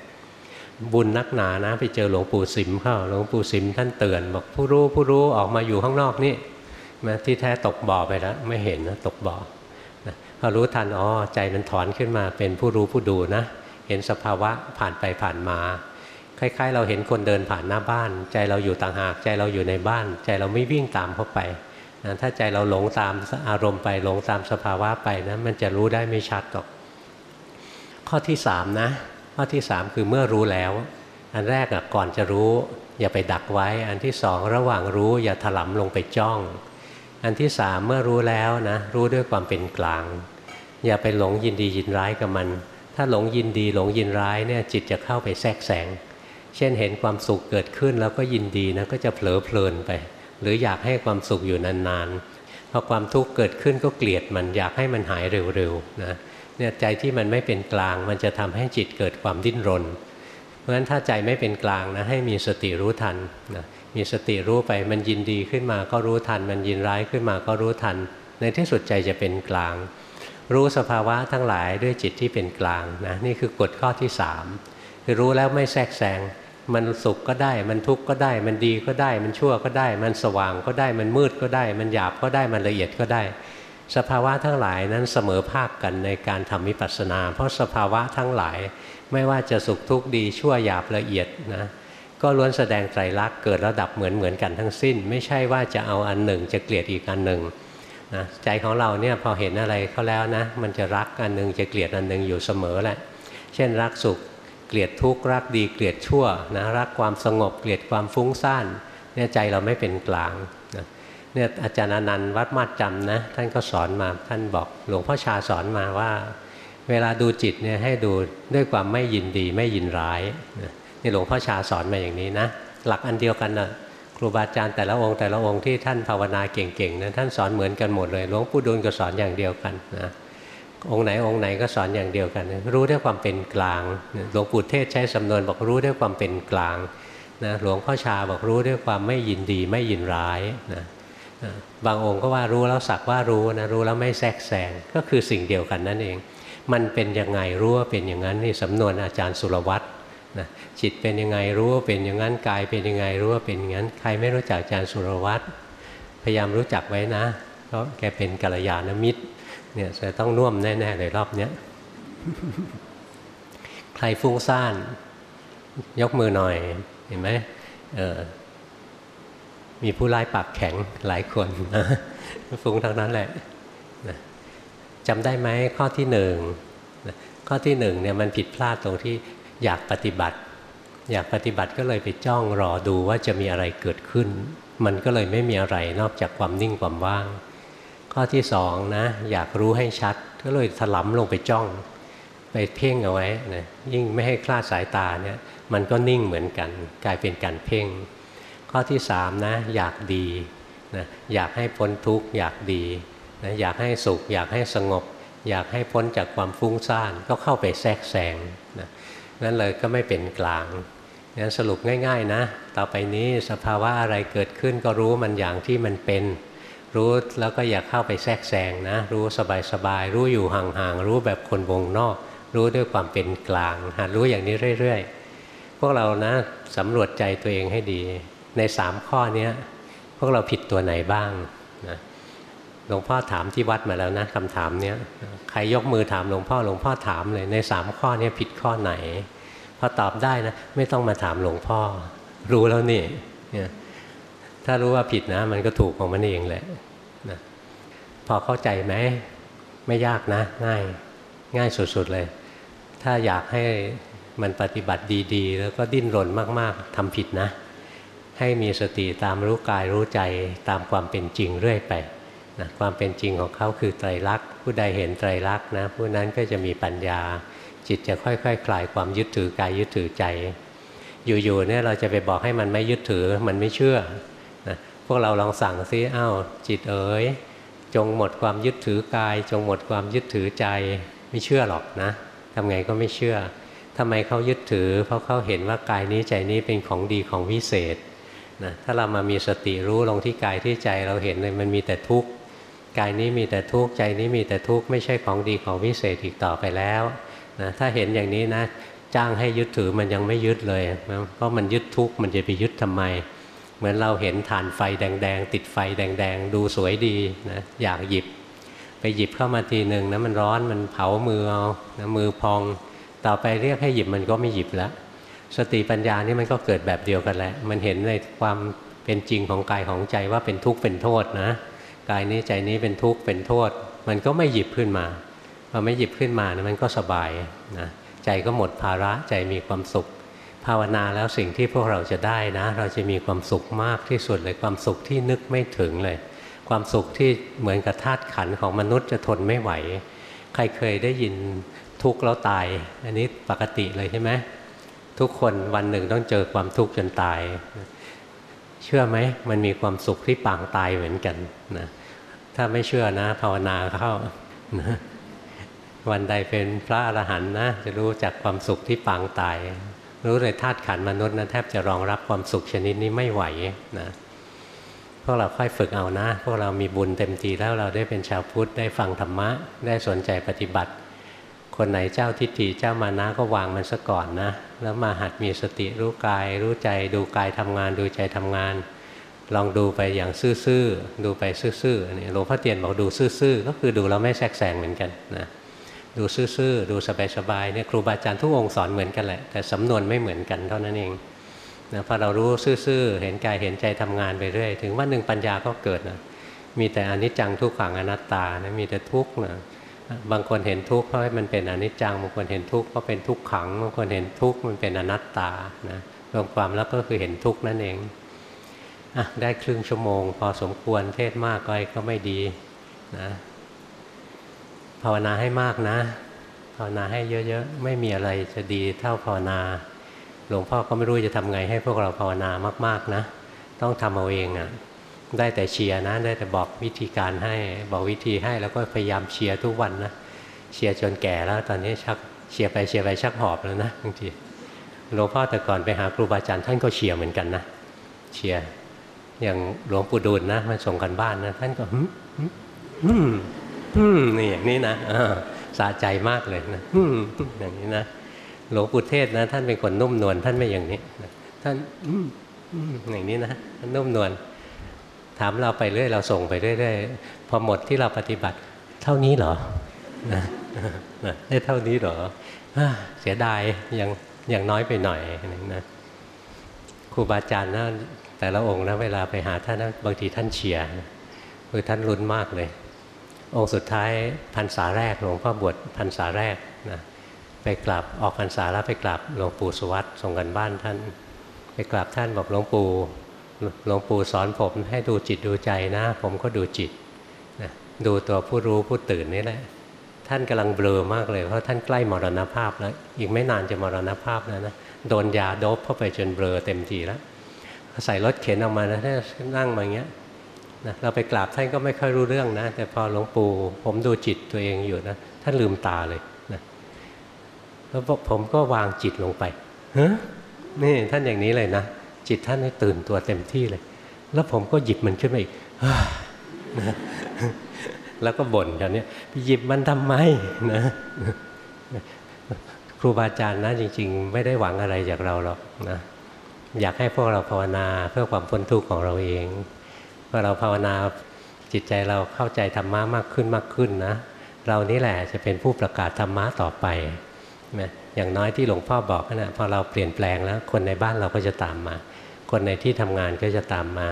บุญนักหนานะ ไปเจอหลวงปู่สิมเข้าหลวงปู่สิมท่านเตือนบอกผู้รู้ผู้รู้ออกมาอยู่ข้างนอกนี่มาที่แท้ตกบ่อไปแล้ว ไม่เห็นนะตกบ่อนะพอรู้ทันอ๋อใจมันถอนขึ้นมาเป็นผู้รู้ผู้ดูนะ เห็นสภาวะผ่านไปผ่านมาคล้ายๆ เราเห็นคนเดินผ่านหน้าบ้าน ใจเราอยู่ต่างหากใจเราอยู่ในบ้าน ใจเราไม่วิ่งตามเข้าไปนะถ้าใจเราหลงตามอารมณ์ไปหลงตามสภาวะไปนะมันจะรู้ได้ไม่ชัดหรอก ข้อที่สามนะ ข้อที่สามคือเมื่อรู้แล้ว อันแรกก่อนจะรู้ อย่าไปดักไว้ อันที่สองระหว่างรู้อย่าถลำลงไปจ้อง อันที่สามเมื่อรู้แล้วนะรู้ด้วยความเป็นกลาง อย่าไปหลงยินดียินร้ายกับมัน ถ้าหลงยินดีหลงยินร้ายเนี่ยจิตจะเข้าไปแทรกแซงเช่นเห็นความสุขเกิดขึ้นแล้วก็ยินดีนะก็จะเผลอเพลินไป หรืออยากให้ความสุขอยู่นานๆพอความทุกข์เกิดขึ้นก็เกลียดมันอยากให้มันหายเร็วๆนะ เนี่ยใจที่มันไม่เป็นกลาง มันจะทำให้จิตเกิดความดิ้นรน เพราะฉะนั้นถ้าใจไม่เป็นกลางนะให้มีสติรู้ทันนะมีสติรู้ไปมันยินดีขึ้นมาก็รู้ทัน มันยินร้ายขึ้นมาก็รู้ทัน ในที่สุดใจจะเป็นกลาง รู้สภาวะทั้งหลายด้วยจิตที่เป็นกลางนะนี่คือกฎข้อที่สามคือรู้แล้วไม่แทรกแซงมันสุขก็ได้ มันทุกข์ก็ได้ มันดีก็ได้ มันชั่วก็ได้ มันสว่างก็ได้ มันมืดก็ได้ มันหยาบก็ได้ มันละเอียดก็ได้ สภาวะทั้งหลายนั้นเสมอภาคกันในการทำวิปัสสนา เพราะสภาวะทั้งหลายไม่ว่าจะสุขทุกข์ดีชั่วหยาบละเอียดนะก็ล้วนแสดงไตรลักษณ์เกิดระดับเหมือนเหมือนกันทั้งสิ้น ไม่ใช่ว่าจะเอาอันหนึ่งจะเกลียดอีกอันหนึ่งนะใจของเราเนี่ยพอเห็นอะไรเขาแล้วนะ มันจะรักอันหนึ่งจะเกลียดอันหนึ่งอยู่เสมอแหละ เช่นรักสุขเกลียดทุกข์รักดีเกลียดชั่วนะรักความสงบเกลียดความฟุ้งซ่านเนี่ยใจเราไม่เป็นกลาง เนี่ยอาจารย์อนันต์วัดมาดจำนะท่านก็สอนมาท่านบอกหลวงพ่อชาสอนมาว่า เวลาดูจิตเนี่ยให้ดูด้วยความไม่ยินดีไม่ยินร้ายนี่หลวงพ่อชาสอนมาอย่างนี้นะหลักอันเดียวกันนะครูบาอาจารย์แต่ละองค์แต่ละองค์ที่ท่านภาวนาเก่งๆนะท่านสอนเหมือนกันหมดเลยหลวงปู่ดูลก็สอนอย่างเดียวกันนะองค์ไหนองค์ไหนก็สอนอย่างเดียวกัน รู้ด้วยความเป็นกลางหลวงปู่เทศใช้สำนวนบอกรู้ด้วยความเป็นกลางนะหลวงพ่อชาบอกรู้ด้วยความไม่ยินดีไม่ยินร้ายนะ บางองค์ก็ว่ารู้แล้วสักว่ารู้นะรู้แล้วไม่แทรกแซงก็คือสิ่งเดียวกันนั่นเอง มันเป็นยังไงรู้ว่าเป็นอย่างนั้นนี่สำนวนอาจารย์สุรวัตรนะจิตเป็นยังไงรู้ว่าเป็นอย่างนั้นกายเป็นยังไงรู้ว่าเป็นอย่างนั้น ใครไม่รู้จักอาจารย์สุรวัตรพยายามรู้จักไว้นะเพราะแกเป็นกัลยาณมิตรเนี่ยจะต้องน่วมแน่ๆเลยรอบเนี้ยใครฟุ้งซ่าน ยกมือหน่อยเห็นไหมเออ มีผู้ร้ายปากแข็งหลายคนนะฟุ้งทั้งนั้นแหละนะจำได้ไหมข้อที่หนึ่งนะข้อที่หนึ่งเนี่ยมันผิดพลาดตรงที่อยากปฏิบัติ อยากปฏิบัติก็เลยไปจ้องรอดูว่าจะมีอะไรเกิดขึ้น มันก็เลยไม่มีอะไรนอกจากความนิ่งความว่าง ข้อที่สองนะอยากรู้ให้ชัด ก็เลยถลำลงไปจ้อง ไปเพ่งเอาไว้นะยิ่งไม่ให้คลาดสายตาเนี่ยมันก็นิ่งเหมือนกัน กลายเป็นการเพ่ง ข้อที่สามนะอยากดีนะอยากให้พ้นทุกข์อยากดีนะอยากให้สุข อยากให้สงบ อยากให้พ้นจากความฟุ้งซ่านก็เข้าไปแทรกแซงนะนั่นเลยก็ไม่เป็นกลางงั้นสรุปง่าย ๆ นะ ต่อไปนี้สภาวะอะไรเกิดขึ้นก็รู้มันอย่างที่มันเป็น รู้แล้วก็อย่าเข้าไปแทรกแซงนะ รู้สบายๆ รู้อยู่ห่างๆ รู้แบบคนวงนอก รู้ด้วยความเป็นกลางหัดรู้อย่างนี้เรื่อย ๆ พวกเรานะสำรวจใจตัวเองให้ดี ในสามข้อนี้พวกเราผิดตัวไหนบ้างนะหลวงพ่อถามที่วัดมาแล้วนะคำถามเนี้ยใครยกมือถามหลวงพ่อหลวงพ่อถามเลยในสามข้อนี้ผิดข้อไหน พอตอบได้นะ ไม่ต้องมาถามหลวงพ่อ รู้แล้วนี่เนี่ยถ้ารู้ว่าผิดนะ มันก็ถูกของมันเองแหละนะพอเข้าใจไหมไม่ยากนะ ง่ายง่ายสุดๆเลย ถ้าอยากให้มันปฏิบัติดี ๆ แล้วก็ดิ้นรนมาก ๆทำผิดนะ ให้มีสติตามรู้กายรู้ใจตามความเป็นจริงเรื่อยไปนะความเป็นจริงของเขาคือไตรลักษณ์ผู้ใดเห็นไตรลักษณ์นะผู้นั้นก็จะมีปัญญา จิตจะค่อยๆคคลายความยึดถือกายยึดถือใจ อยู่ๆเนี่ยเราจะไปบอกให้มันไม่ยึดถือมันไม่เชื่อพวกเราลองสั่งซิอ้าวจิตเอ๋ยจงหมดความยึดถือกาย จงหมดความยึดถือใจไม่เชื่อหรอกนะทำไงก็ไม่เชื่อทำไมเขายึดถือ เพราะเขาเห็นว่ากายนี้ใจนี้เป็นของดีของวิเศษ นะถ้าเรามามีสติรู้ลงที่กายที่ใจเราเห็นเลยมันมีแต่ทุกข์กายนี้มีแต่ทุกข์ใจนี้มีแต่ทุกข์ไม่ใช่ของดีของวิเศษอีกต่อไปแล้วนะถ้าเห็นอย่างนี้นะจ้างให้ยึดถือมันยังไม่ยึดเลยนะเพราะมันยึดทุกข์มันจะไปยึดทำไม เหมือนเราเห็นฐานไฟแดงๆ ติดไฟแดงๆ ดูสวยดีนะอยากหยิบ ไปหยิบเข้ามาทีหนึ่งนะมันร้อนมันเผามือเอานะมือพอง ต่อไปเรียกให้หยิบมันก็ไม่หยิบแล้ว สติปัญญานี่มันก็เกิดแบบเดียวกันแหละ มันเห็นในความเป็นจริงของกายของใจว่าเป็นทุกข์เป็นโทษนะ กายนี้ใจนี้เป็นทุกข์เป็นโทษ มันก็ไม่หยิบขึ้นมาพอไม่หยิบขึ้นมานะมันก็สบายนะใจก็หมดภาระใจมีความสุข ภาวนาแล้วสิ่งที่พวกเราจะได้นะ เราจะมีความสุขมากที่สุดเลยความสุขที่นึกไม่ถึงเลย ความสุขที่เหมือนกับธาตุขันของมนุษย์จะทนไม่ไหว ใครเคยได้ยินทุกข์แล้วตาย อันนี้ปกติเลยใช่ไหม ทุกคนวันหนึ่งต้องเจอความทุกข์จนตาย เชื่อไหมมันมีความสุขที่ปางตายเหมือนกันนะถ้าไม่เชื่อนะ ภาวนาเข้านะวันใดเป็นพระอรหันต์นะ จะรู้จักความสุขที่ปางตาย รู้เลยธาตุขันมนุษย์นะแทบจะรองรับความสุขชนิดนี้ไม่ไหวนะพวกเราค่อยฝึกเอานะ พวกเรามีบุญเต็มทีแล้วเราได้เป็นชาวพุทธได้ฟังธรรมะ ได้สนใจปฏิบัติ คนไหนเจ้าทิฏฐิเจ้ามานะก็วางมันซะก่อนนะ แล้วมาหัดมีสติรู้กาย รู้ใจดูกายทำงานดูใจทำงาน ลองดูไปอย่างซื่อๆดูไปซื่อๆนี่หลวงพ่อเตียนบอกดูซื่อๆก็คือดูแล้วไม่แทรกแซงเหมือนกันนะดูซื่อๆดูสบายๆเนี่ยครูบาอาจารย์ทุกองค์สอนเหมือนกันแหละแต่สำนวนไม่เหมือนกันเท่านั้นเองนะพอเรารู้ซื่อๆเห็นกายเห็นใจทำงานไปเรื่อยถึงว่าหนึ่งปัญญาก็เกิดนะมีแต่อนิจจังทุกขังอนัตตานะมีแต่ทุกข์นะ บางคนเห็นทุกข์เพราะมันเป็นอนิจจังบางคนเห็นทุกข์เพราะเป็นทุกขังบางคนเห็นทุกข์มันเป็นอนัตตานะรวมความแล้วก็คือเห็นทุกข์นั่นเองอะได้ครึ่งชั่วโมง พอสมควรเทศมากไปก็ไม่ดีนะภาวนาให้มากนะ ภาวนาให้เยอะๆ ไม่มีอะไรจะดีเท่าภาวนา หลวงพ่อก็ไม่รู้จะทำไงให้พวกเราภาวนามาก ๆนะ ต้องทำเอาเองอะ่ะ ได้แต่เชียร์นะได้แต่บอกวิธีการให้บอกวิธีให้แล้วก็พยายามเชียร์ทุกวันนะเชียร์จนแก่แล้ว ตอนนี้ชักเชียร์ไปเชียร์ไปชักหอบแล้วนะบางทีหลวงพ่อแต่ก่อนไปหาครูบาอาจารย์ท่านก็เชียร์เหมือนกันนะเชียร์อย่างหลวงปู่ดูลนะมาส่งกันบ้านนะท่านก็ฮึฮึฮึนี่อย่างนี้นะสะใจมากเลยนะอย่างนี้นะหลวงปู่เทศนะ ท่านเป็นคนนุ่มนวลท่านไม่อย่างนี้ท่านอย่างนี้นะนุ่มนวล ถามเราไปเรื่อยเราส่งไปเรื่อยๆพอหมดที่เราปฏิบัติ เท่านี้เหรอนะได้เท่านี้เหรอเสียดายยังยังน้อยไปหน่อยนะครูบาอาจารย์นะแต่ละองค์นะเวลาไปหาท่านนะบางทีท่านเชียร์คือท่านรุนมากเลย องค์สุดท้ายพรรษาแรกหลวงพ่อบวชพรรษาแรกนะไปกลับออกพรรษาแล้วไปกลับหลวงปู่สวัสดิ์ส่งกันบ้านท่าน ไปกลับท่านบอกหลวงปู่ หลวงปู่สอนผมให้ดูจิตดูใจนะ ผมก็ดูจิตนะดูตัวผู้รู้ผู้ตื่นนี่แหละ ท่านกำลังเบลอมากเลยเพราะท่านใกล้มรณภาพแล้ว อีกไม่นานจะมรณภาพแล้วนะโดนยาโดบเข้าไปจนเบลอเต็มทีแล้วใส่รถเข็นออกมานะท่านนั่งมาอย่างเงี้ยนะเราไปกราบท่านก็ไม่ค่อยรู้เรื่องนะ แต่พอหลวงปู่ผมดูจิตตัวเองอยู่นะ ท่านลืมตาเลยนะแล้วผมก็วางจิตลงไปฮะนี่ท่านอย่างนี้เลยนะ จิตท่านให้ตื่นตัวเต็มที่เลย แล้วผมก็หยิบมันขึ้นมาอีกนะแล้วก็บ่นกันเนี่ยหยิบมันทำไมนะครูบาอาจารย์นะจริง ๆ ไม่ได้หวังอะไรจากเราหรอกนะอยากให้พวกเราภาวนาเพื่อความพ้นทุกข์ของเราเองพอเราภาวนาจิตใจเราเข้าใจธรรมะมากขึ้นมากขึ้นนะเรานี่แหละจะเป็นผู้ประกาศธรรมะต่อไปนะอย่างน้อยที่หลวงพ่อบอกนะพอเราเปลี่ยนแปลงแล้ว คนในบ้านเราก็จะตามมา คนในที่ทำงานก็จะตามมา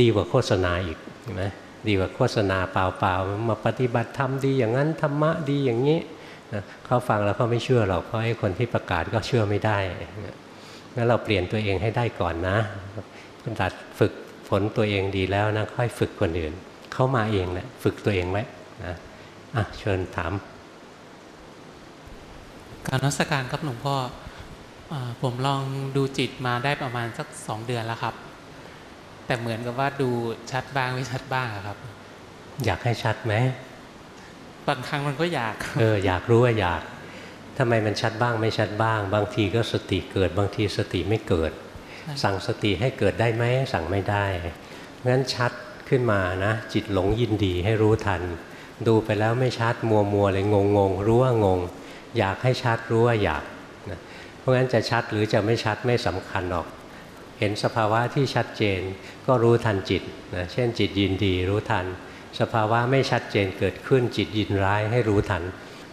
ดีกว่าโฆษณาอีกใช่ไหมดีกว่าโฆษณาเปล่าๆมาปฏิบัติธรรมดีอย่างนั้นธรรมะดีอย่างนี้นะเขาฟังแล้วเขาไม่เชื่อหรอกเพราะไอ้คนที่ประกาศก็เชื่อไม่ได้งั้นเราเปลี่ยนตัวเองให้ได้ก่อนนะคุณตัดฝึกฝนตัวเองดีแล้วนะค่อยฝึกคนอื่น เข้ามาเองแหละฝึกตัวเองไว้นะอะเชิญถาม การนักการครับหลวงพ่อ ผมลองดูจิตมาได้ประมาณสักสองเดือนแล้วครับ แต่เหมือนกับว่าดูชัดบ้างไม่ชัดบ้างครับ อยากให้ชัดไหมบางครั้งมันก็อยากเอออยากรู้ว่าอยากทำไมมันชัดบ้างไม่ชัดบ้าง บางทีก็สติเกิด บางทีสติไม่เกิด สั่งสติให้เกิดได้ไหมสั่งไม่ได้งั้นชัดขึ้นมานะ จิตหลงยินดีให้รู้ทัน ดูไปแล้วไม่ชัดมัวมัวเลยงงงๆรู้ว่างง อยากให้ชัดรู้ว่าอยากนะ เพราะงั้นจะชัดหรือจะไม่ชัดไม่สำคัญหรอก เห็นสภาวะที่ชัดเจนก็รู้ทันจิตนะเช่นจิตยินดีรู้ทัน สภาวะไม่ชัดเจนเกิดขึ้นจิตยินร้ายให้รู้ทัน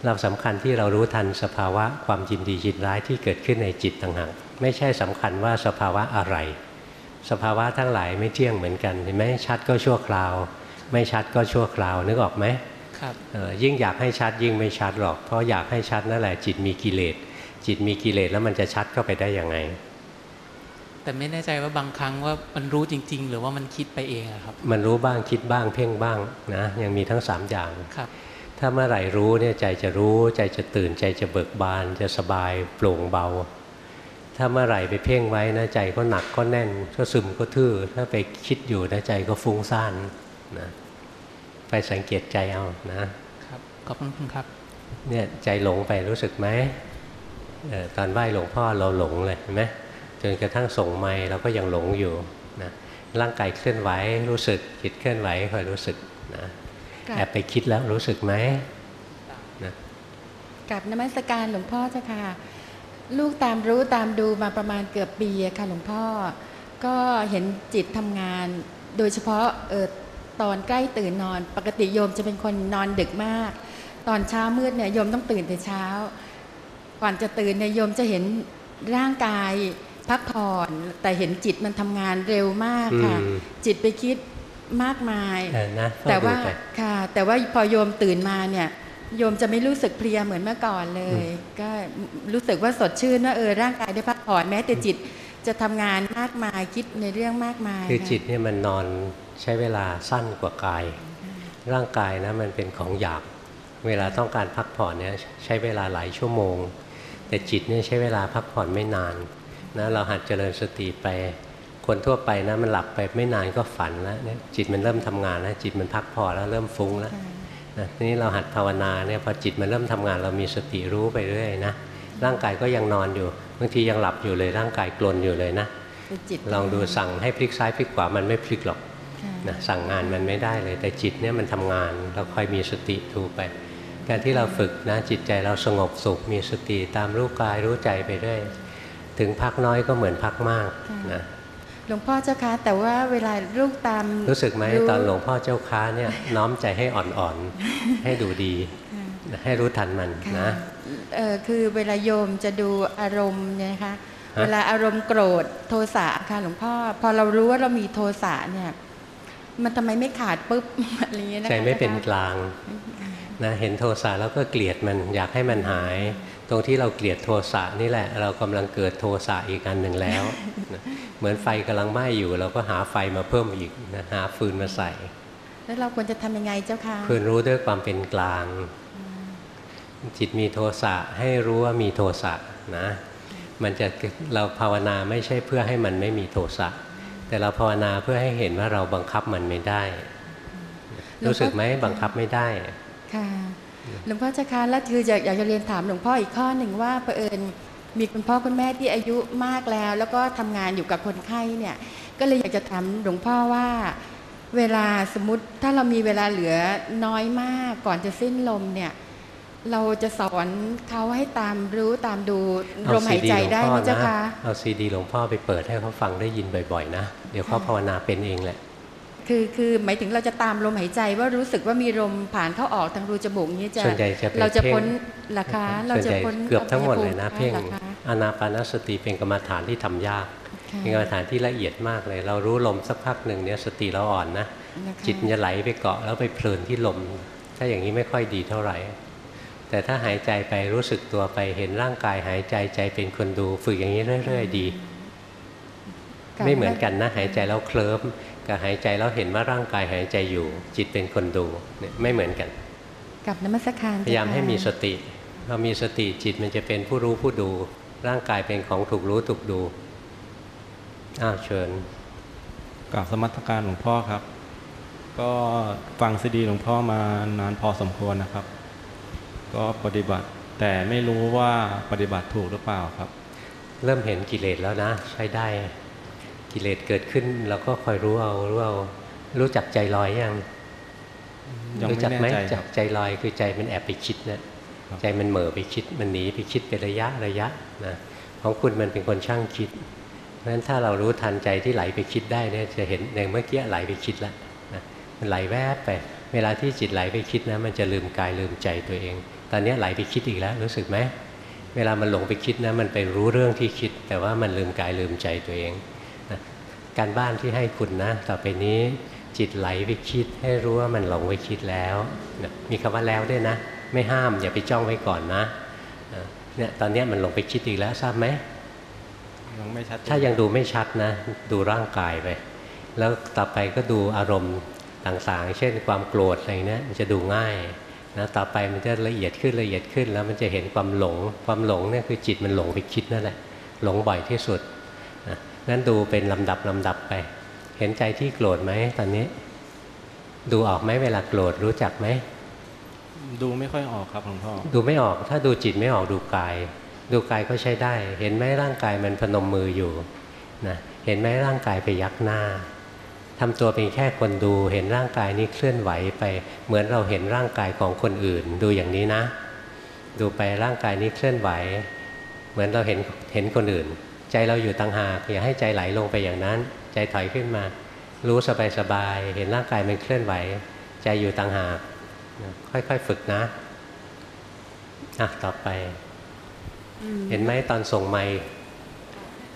เราสำคัญที่เรารู้ทันสภาวะความยินดียินร้ายที่เกิดขึ้นในจิตต่างหากไม่ใช่สำคัญว่าสภาวะอะไร สภาวะทั้งหลายไม่เที่ยงเหมือนกันเห็นไหมชัดก็ชั่วคราว ไม่ชัดก็ชั่วคราวนึกออกไหมครับเอ่อยิ่งอยากให้ชัดยิ่งไม่ชัดหรอก เพราะอยากให้ชัดนั่นแหละจิตมีกิเลส จิตมีกิเลสแล้วมันจะชัดเข้าไปได้ยังไง แต่ไม่แน่ใจว่าบางครั้งว่ามันรู้จริง ๆ หรือว่ามันคิดไปเองอะครับ มันรู้บ้างคิดบ้างเพ่งบ้างนะยังมีทั้งสามอย่างครับ ถ้าเมื่อไหร่รู้เนี่ยใจจะรู้ใจจะตื่นใจจะเบิกบาน จะสบายโปร่งเบา ถ้าเมื่อไหร่ไปเพ่งไว้นะใจก็หนักก็แน่นก็ซึมก็ทื่อถ้าไปคิดอยู่นะใจก็ฟุ้งซ่านนะไปสังเกตใจเอานะ ครับขอบคุณครับเนี่ยใจหลงไปรู้สึกไหมเออ ตอนไหว้หลวงพ่อเราหลงเลยเห็นไหมจนกระทั่งส่งไม้เราก็ยังหลงอยู่นะร่างกายเคลื่อนไหวรู้สึกจิตเคลื่อนไหวคอยรู้สึกนะกับแอบไปคิดแล้วรู้สึกไหมนะกับนมัสการหลวงพ่อเจ้าค่ะ ลูกตามรู้ตามดูมาประมาณเกือบปีอะค่ะหลวงพ่อ ก็เห็นจิตทำงาน โดยเฉพาะเออตอนใกล้ตื่นนอน ปกติโยมจะเป็นคนนอนดึกมาก ตอนเช้ามืดเนี่ยโยมต้องตื่นแต่เช้า ก่อนจะตื่นเนี่ยโยมจะเห็นร่างกายพักผ่อน แต่เห็นจิตมันทำงานเร็วมากค่ะอืมจิตไปคิดมากมายเออนะเฝ้แต่ดูว่าไปค่ะ แต่ว่าพอโยมตื่นมาเนี่ยโยมจะไม่รู้สึกเพลียเหมือนเมื่อก่อนเลย ก็รู้สึกว่าสดชื่นว่าเออร่างกายได้พักผ่อนแม้แต่จิตจะทำงานมากมายคิดในเรื่องมากมาย คือะจิตเนี่ยมันนอนใช้เวลาสั้นกว่ากาย ร่างกายนะมันเป็นของหยาบเวลาต้องการพักผ่อนเนี่ยใช้เวลาหลายชั่วโมง แต่จิตเนี่ยใช้เวลาพักผ่อนไม่นานนะเราหัดเจริญสติไป คนทั่วไปนะมันหลับไปไม่นานก็ฝันแล้วเนี่ยจิตมันเริ่มทำงานแล้วจิตมันพักผ่อนแล้วเริ่มฟุ้งแล้วค่ะนะทีนี้เราหัดภาวนาเนี่ยพอจิตมันเริ่มทำงาน เรามีสติรู้ไปเรื่อยนะร่างกายก็ยังนอนอยู่บางทียังหลับอยู่เลย ร่างกายกลนอยู่เลยนะแต่จิตลองดูสั่งให้พลิกซ้ายพลิกขวามันไม่พลิกหรอกค่ะนะสั่งงานมันไม่ได้เลย แต่จิตเนี่ยมันทำงานเราคอยมีสติดูไป การที่เราฝึกนะจิตใจเราสงบสุข มีสติตามรู้กายรู้ใจไปเรื่อยถึงพักน้อยก็เหมือนพักมากนะหลวงพ่อเจ้าคะแต่ว่าเวลาลูกตาม รู้สึกไหมตอนหลวงพ่อเจ้าค้าเนี่ยน้อมใจให้อ่อนๆ ให้ดูดีค่ะให้รู้ทันมันค่ะนะเออคือเวลาโยมจะดูอารมณ์เนี่ยนะคะฮะเวลาอารมณ์โกรธโทสะค่ะหลวงพ่อ พอเรารู้ว่าเรามีโทสะเนี่ย มันทำไมไม่ขาดปุ๊บอะไรอย่างเงี้ยนะคะใจไม่เป็นกจ้าค่ะลาง นะเห็นโทสะแล้วก็เกลียดมันอยากให้มันหาย ตรงที่เราเกลียดโทสะนี่แหละ เรากำลังเกิดโทสะอีกอันหนึ่งแล้วนะเหมือนไฟกำลังไหม้อยู่ เราก็หาไฟมาเพิ่มอีกนะหาฟืนมาใส่ แล้วเราควรจะทำยังไงเจ้าค่ะคืนรู้ด้วยความเป็นกลาง จิตมีโทสะให้รู้ว่ามีโทสะนะมันจะเราภาวนาไม่ใช่เพื่อให้มันไม่มีโทสะแต่เราภาวนาเพื่อให้เห็นว่าเราบังคับมันไม่ได้ รู้สึกไหมบังคับไม่ได้ ค่ะหลวงพ่อเจ้าค่ะแล้วคืออยากอยากจะเรียนถามหลวงพ่ออีกข้อหนึ่งว่าเผอิญมีคุณพ่อคุณแม่ที่อายุมากแล้ว แล้วก็ทำงานอยู่กับคนไข้เนี่ยก็เลยอยากจะถามหลวงพ่อว่า เวลาสมมติถ้าเรามีเวลาเหลือน้อยมากก่อนจะสิ้นลมเนี่ยเราจะสอนเขาให้ตามรู้ตามดูลมหายใจได้ไหมเจ้าคะเอาซีดีหลวงพ่อไปเปิดให้เขาฟังได้ยินบ่อยๆนะ เดี๋ยวเขาภาวนาเป็นเองแหละ คือคือหมายถึงเราจะตามลมหายใจว่ารู้สึกว่ามีลมผ่านเข้าออกทางรูจมูกนี้จะส่วนใหญ่จะเป็นเราจะเพ่งพ้นเหราคาเราส่วนจะใหญ่พ้นเกือบทั้งหมดเลยนะอบาเพ่งภูมิหรอคะอานาปานสติเป็นกรรมฐานที่ทำยากค่ะเป็นกรรมฐานที่ละเอียดมากเลย เรารู้ลมสักพักหนึ่งเนี่ยสติเราอ่อนนะนะคะจิตมันจะไหลไปเกาะแล้วไปเพลินที่ลม ถ้าอย่างนี้ไม่ค่อยดีเท่าไหร่ แต่ถ้าหายใจไปรู้สึกตัวไปเห็นร่างกายหายใจใจเป็นคนดูฝึกอย่างนี้เรื่อย ๆ ดี ไม่เหมือนกันนะหายใจแล้วเคลิ้ม กับหายใจแล้วเห็นว่าร่างกายหายใจอยู่ จิตเป็นคนดูเนี่ยไม่เหมือนกัน กับนมัสการพยายามเจ้ค่ะให้มีสติพอมีสติจิตมันจะเป็นผู้รู้ผู้ดู ร่างกายเป็นของถูกรู้ถูกดูอ้าวเชิญกราบสมัครการหลวงพ่อครับ ก็ฟังซีดีหลวงพ่อมานานพอสมควรนะครับ ก็ปฏิบัติแต่ไม่รู้ว่าปฏิบัติถูกหรือเปล่าครับ เริ่มเห็นกิเลสแล้วนะ ใช้ได้ กิเลสเกิดขึ้นเราก็คอยรู้เอารู้เอารู้จักใจลอยยังยังรู้ไม่จักไหมแน่ใจคจัรักบใจลอยคือใจมันแอบไปคิดนะครับใจมันเหม่อไปคิดมันหนีไปคิดเป็นระยะระยะนะของคุณมันเป็นคนช่างคิดเพราะฉะนั้นถ้าเรารู้ทันใจที่ไหลไปคิดได้เนี่ยจะเห็นอย่างเมื่อกี้ไหลไปคิดแล้วนะมันไหลแวบไปเวลาที่จิตไหลไปคิดนะมันจะลืมกายลืมใจตัวเอง ตอนนี้ไหลไปคิดอีกแล้วรู้สึกไหมเวลามันหลงไปคิดนะมันไปรู้เรื่องที่คิด แต่ว่ามันลืมกายลืมใจตัวเองนะ การบ้านที่ให้คุณนะ ต่อไปนี้จิตไหลไปคิดให้รู้ว่ามันหลงไปคิดแล้วนะมีคำว่าแล้วด้วยนะ ไม่ห้าม อย่าไปจ้องไว้ก่อนนะนะเนี่ยตอนนี้มันหลงไปคิดอีกแล้วทราบไหมยังไม่ชัดเจนถ้ายังดูไม่ชัดนะ ดูร่างกายไป แล้วต่อไปก็ดูอารมณ์ต่างๆ เช่นความโกรธอะไรเนี้ยมันจะดูง่ายนะต่อไปมันจะละเอียดขึ้นละเอียดขึ้น แล้วมันจะเห็นความหลง ความหลงเนี่ยคือจิตมันหลงไปคิดนั่นแหละหลงบ่อยที่สุด นะนั้นดูเป็นลำดับลำดับไป เห็นใจที่โกรธไหมตอนนี้ ดูออกไหมเวลาโกรธรู้จักไหมดูไม่ค่อยออกครับหลวงพ่อดูไม่ออก ถ้าดูจิตไม่ออกดูกาย ดูกายก็ใช้ได้ เห็นไหมร่างกายมันพนมมืออยู่นะเห็นไหมร่างกายไปยักหน้าทำตัวเป็นแค่คนดูเห็นร่างกายนี้เคลื่อนไหวไป เหมือนเราเห็นร่างกายของคนอื่น ดูอย่างนี้นะ ดูไปร่างกายนี้เคลื่อนไหว เหมือนเราเห็นเห็นคนอื่น ใจเราอยู่ต่างหากอย่าให้ใจไหลลงไปอย่างนั้น ใจถอยขึ้นมา รู้สบายๆเห็นร่างกายมันเคลื่อนไหว ใจอยู่ต่างหากค่อยๆฝึกนะอะต่อไป เห็นไหมตอนส่งไม้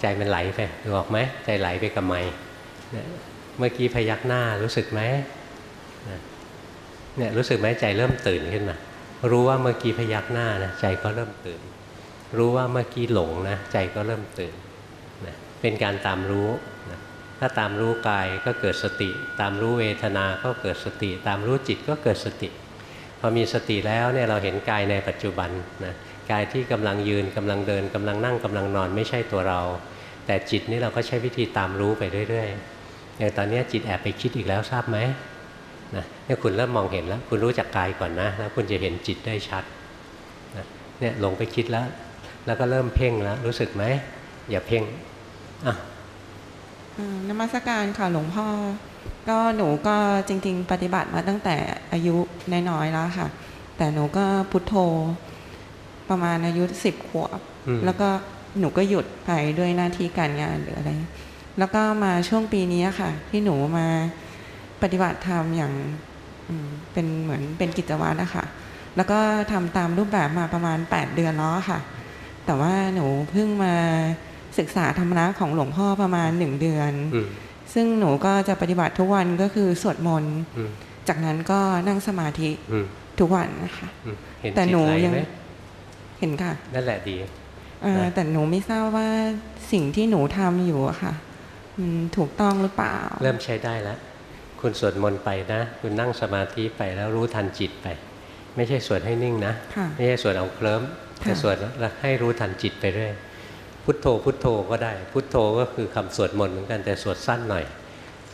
ใจมันไหลไปดูออกไหมใจไหลไปกับไม้เนี่ยเมื่อกี้พยักหน้ารู้สึกไหมนะเนี่ยรู้สึกไหมใจเริ่มตื่นขึ้นมา รู้ว่าเมื่อกี้พยักหน้านะใจก็เริ่มตื่น รู้ว่าเมื่อกี้หลงนะใจก็เริ่มตื่นนะ เป็นการตามรู้นะถ้าตามรู้กายก็เกิดสติ ตามรู้เวทนา ก็เกิดสติ ตามรู้จิตก็เกิดสติ พอมีสติแล้วเนี่ยเราเห็นกายในปัจจุบันนะกายที่กำลังยืนกำลังเดินกำลังนั่งกำลังนอนไม่ใช่ตัวเรา แต่จิตนี่เราก็ใช้วิธีตามรู้ไปเรื่อยๆอย่างตอนนี้จิตแอบไปคิดอีกแล้วทราบไหมนะเนี่ยคุณเริ่มมองเห็นแล้ว คุณรู้จักกายก่อนนะแล้วคุณจะเห็นจิตได้ชัดนะเนี่ยหลงไปคิดแล้ว แล้วก็เริ่มเพ่งแล้วรู้สึกไหมอย่าเพ่ง นมัสการค่ะหลวงพ่อ ก็หนูก็จริง ๆ ปฏิบัติมาตั้งแต่อายุน้อยๆแล้วค่ะ แต่หนูก็พุทโธ ประมาณอายุสิบขวบอืมแล้วก็หนูก็หยุดไปด้วยหน้าที่การงานหรืออะไร แล้วก็มาช่วงปีนี้ค่ะ ที่หนูมาปฏิบัติธรรมอย่างอืมเป็นเหมือนเป็นกิจวัตรนะคะแล้วก็ทำตามรูปแบบมาประมาณ 8 เดือนแล้วอะค่ะ แต่ว่าหนูเพิ่งมา ศึกษาธรรมะของหลวงพ่อประมาณหนึ่งเดือนอืมซึ่งหนูก็จะปฏิบัติทุกวันก็คือสวดมนต์อืมจากนั้นก็นั่งสมาธิอืมทุกวันนะคะอืมเห็นแต่จิตหนูไหลยังไหมเห็นค่ะนั่นแหละดีเอ่อนะแต่หนูไม่ทราบว่าสิ่งที่หนูทำอยู่อะค่ะมันถูกต้องหรือเปล่า เริ่มใช้ได้แล้ว คุณสวดมนต์ไปนะ คุณนั่งสมาธิไปแล้วรู้ทันจิตไป ไม่ใช่สวดให้นิ่งนะค่ะไม่ใช่สวดเอาเคลิ้มแต่ค่ะสวดแล้วให้รู้ทันจิตไปเรื่อย พุทโธพุทโธก็ได้ พุทโธก็คือคำสวดมนต์เหมือนกันแต่สวดสั้นหน่อย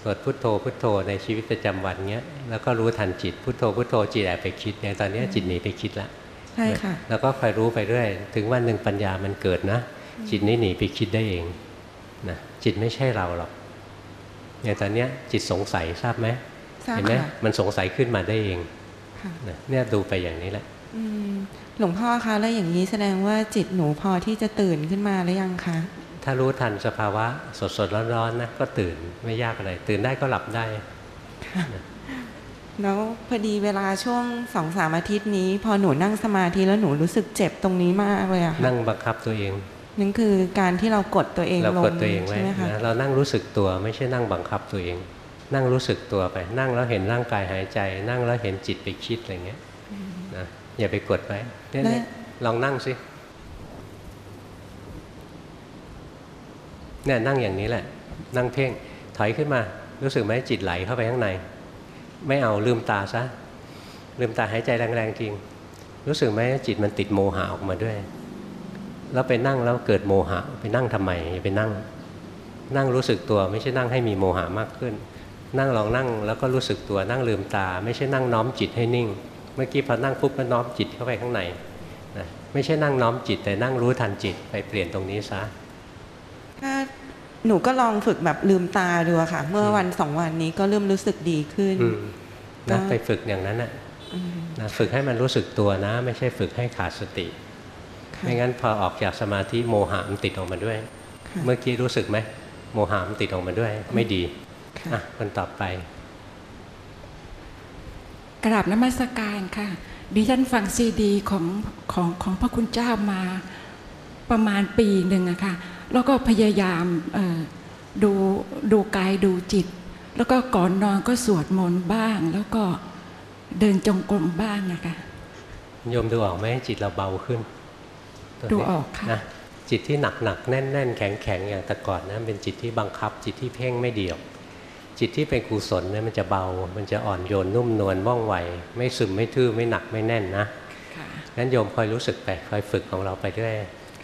สวดพุทโธพุทโธในชีวิตประจำวันเงี้ยแล้วก็รู้ทันจิตพุทโธพุทโธจิตแอบไปคิดอย่างตอนเนี้ยจิตหนีไปคิดละใช่ค่ะแล้วก็คอยรู้ไปเรื่อย ถึงวันหนึ่งปัญญามันเกิดนะ จิตนี้หนีไปคิดได้เองนะจิตไม่ใช่เราหรอกอย่างตอนเนี้ยจิตสงสัยทราบไหมทราบเห็นไหมค่ะมันสงสัยขึ้นมาได้เองค่ะนะเนี่ยดูไปอย่างนี้แหละอืม หลวงพ่อคะแล้วอย่างนี้แสดงว่าจิตหนูพอที่จะตื่นขึ้นมาหรือยังคะ ถ้ารู้ทันสภาวะสดสดๆร้อนๆนะก็ตื่นไม่ยากอะไร ตื่นได้ก็หลับได้แล้วพอดีเวลาช่วงสองสามอาทิตย์นี้ พอหนูนั่งสมาธิแล้วหนูรู้สึกเจ็บตรงนี้มากเลยอะค่ะนั่งบังคับตัวเองนั่นคือการที่เรากดตัวเองเราลงกดตัวเองไว้ใช่ไหมคะนะเรานั่งรู้สึกตัวไม่ใช่นั่งบังคับตัวเอง นั่งรู้สึกตัวไป นั่งแล้วเห็นร่างกายหายใจ นั่งแล้วเห็นจิตไปคิดอะไรเงี้ยนะอย่าไปกดไว้ เนี่ยเนี่ยลองนั่งสิเนี่ยนั่งอย่างนี้แหละ นั่งเพ่งถอยขึ้นมา รู้สึกไหมจิตไหลเข้าไปข้างใน ไม่เอาลืมตาซะลืมตาหายใจแรงๆจริง รู้สึกไหมจิตมันติดโมหะออกมาด้วย แล้วไปนั่งแล้วเกิดโมหะ ไปนั่งทำไมอย่าไปนั่ง นั่งรู้สึกตัวไม่ใช่นั่งให้มีโมหะมากขึ้น นั่งลองนั่งแล้วก็รู้สึกตัวนั่งลืมตา ไม่ใช่นั่งน้อมจิตให้นิ่ง เมื่อกี้พอนั่งปุ๊บก็น้อมจิตเข้าไปข้างในนะไม่ใช่นั่งน้อมจิตแต่นั่งรู้ทันจิตไปเปลี่ยนตรงนี้ซะถ้าหนูก็ลองฝึกแบบลืมตาดูอะค่ะ เมื่อวันสองวันนี้ก็เริ่มรู้สึกดีขึ้นอืมนะก็ไปฝึกอย่างนั้นนะอืมนะฝึกให้มันรู้สึกตัวนะ ไม่ใช่ฝึกให้ขาดสติค่ะไม่งั้นพอออกจากสมาธิโมหะมันติดออกมาด้วยค่ะเมื่อกี้รู้สึกไหมโมหะมันติดออกมาด้วย ไม่ดีค่ะอะคนต่อไป กราบนมัสการค่ะ ดิฉันฟังซีดีของของของพระคุณเจ้ามาประมาณปีหนึ่งอะค่ะ แล้วก็พยายามเอ่อดูดูกายดูจิต แล้วก็ก่อนนอนก็สวดมนต์บ้าง แล้วก็เดินจงกรมบ้างอะค่ะโยมดูออกไหมจิตเราเบาขึ้นตัวนี้ดูออกค่ะนะจิตที่หนักหนักๆแน่นแน่นๆแข็งแข็งๆอย่างแต่ก่อนนะเป็นจิตที่บังคับจิตที่เพ่งไม่เดียว จิตที่เป็นกุศลเนี่ยมันจะเบา มันจะอ่อนโยนนุ่มนวลว่องไว ไม่ซึมไม่ทื่อไม่หนักไม่แน่นนะค่ะงั้นโยมคอยรู้สึกไปคอยฝึกของเราไปด้วย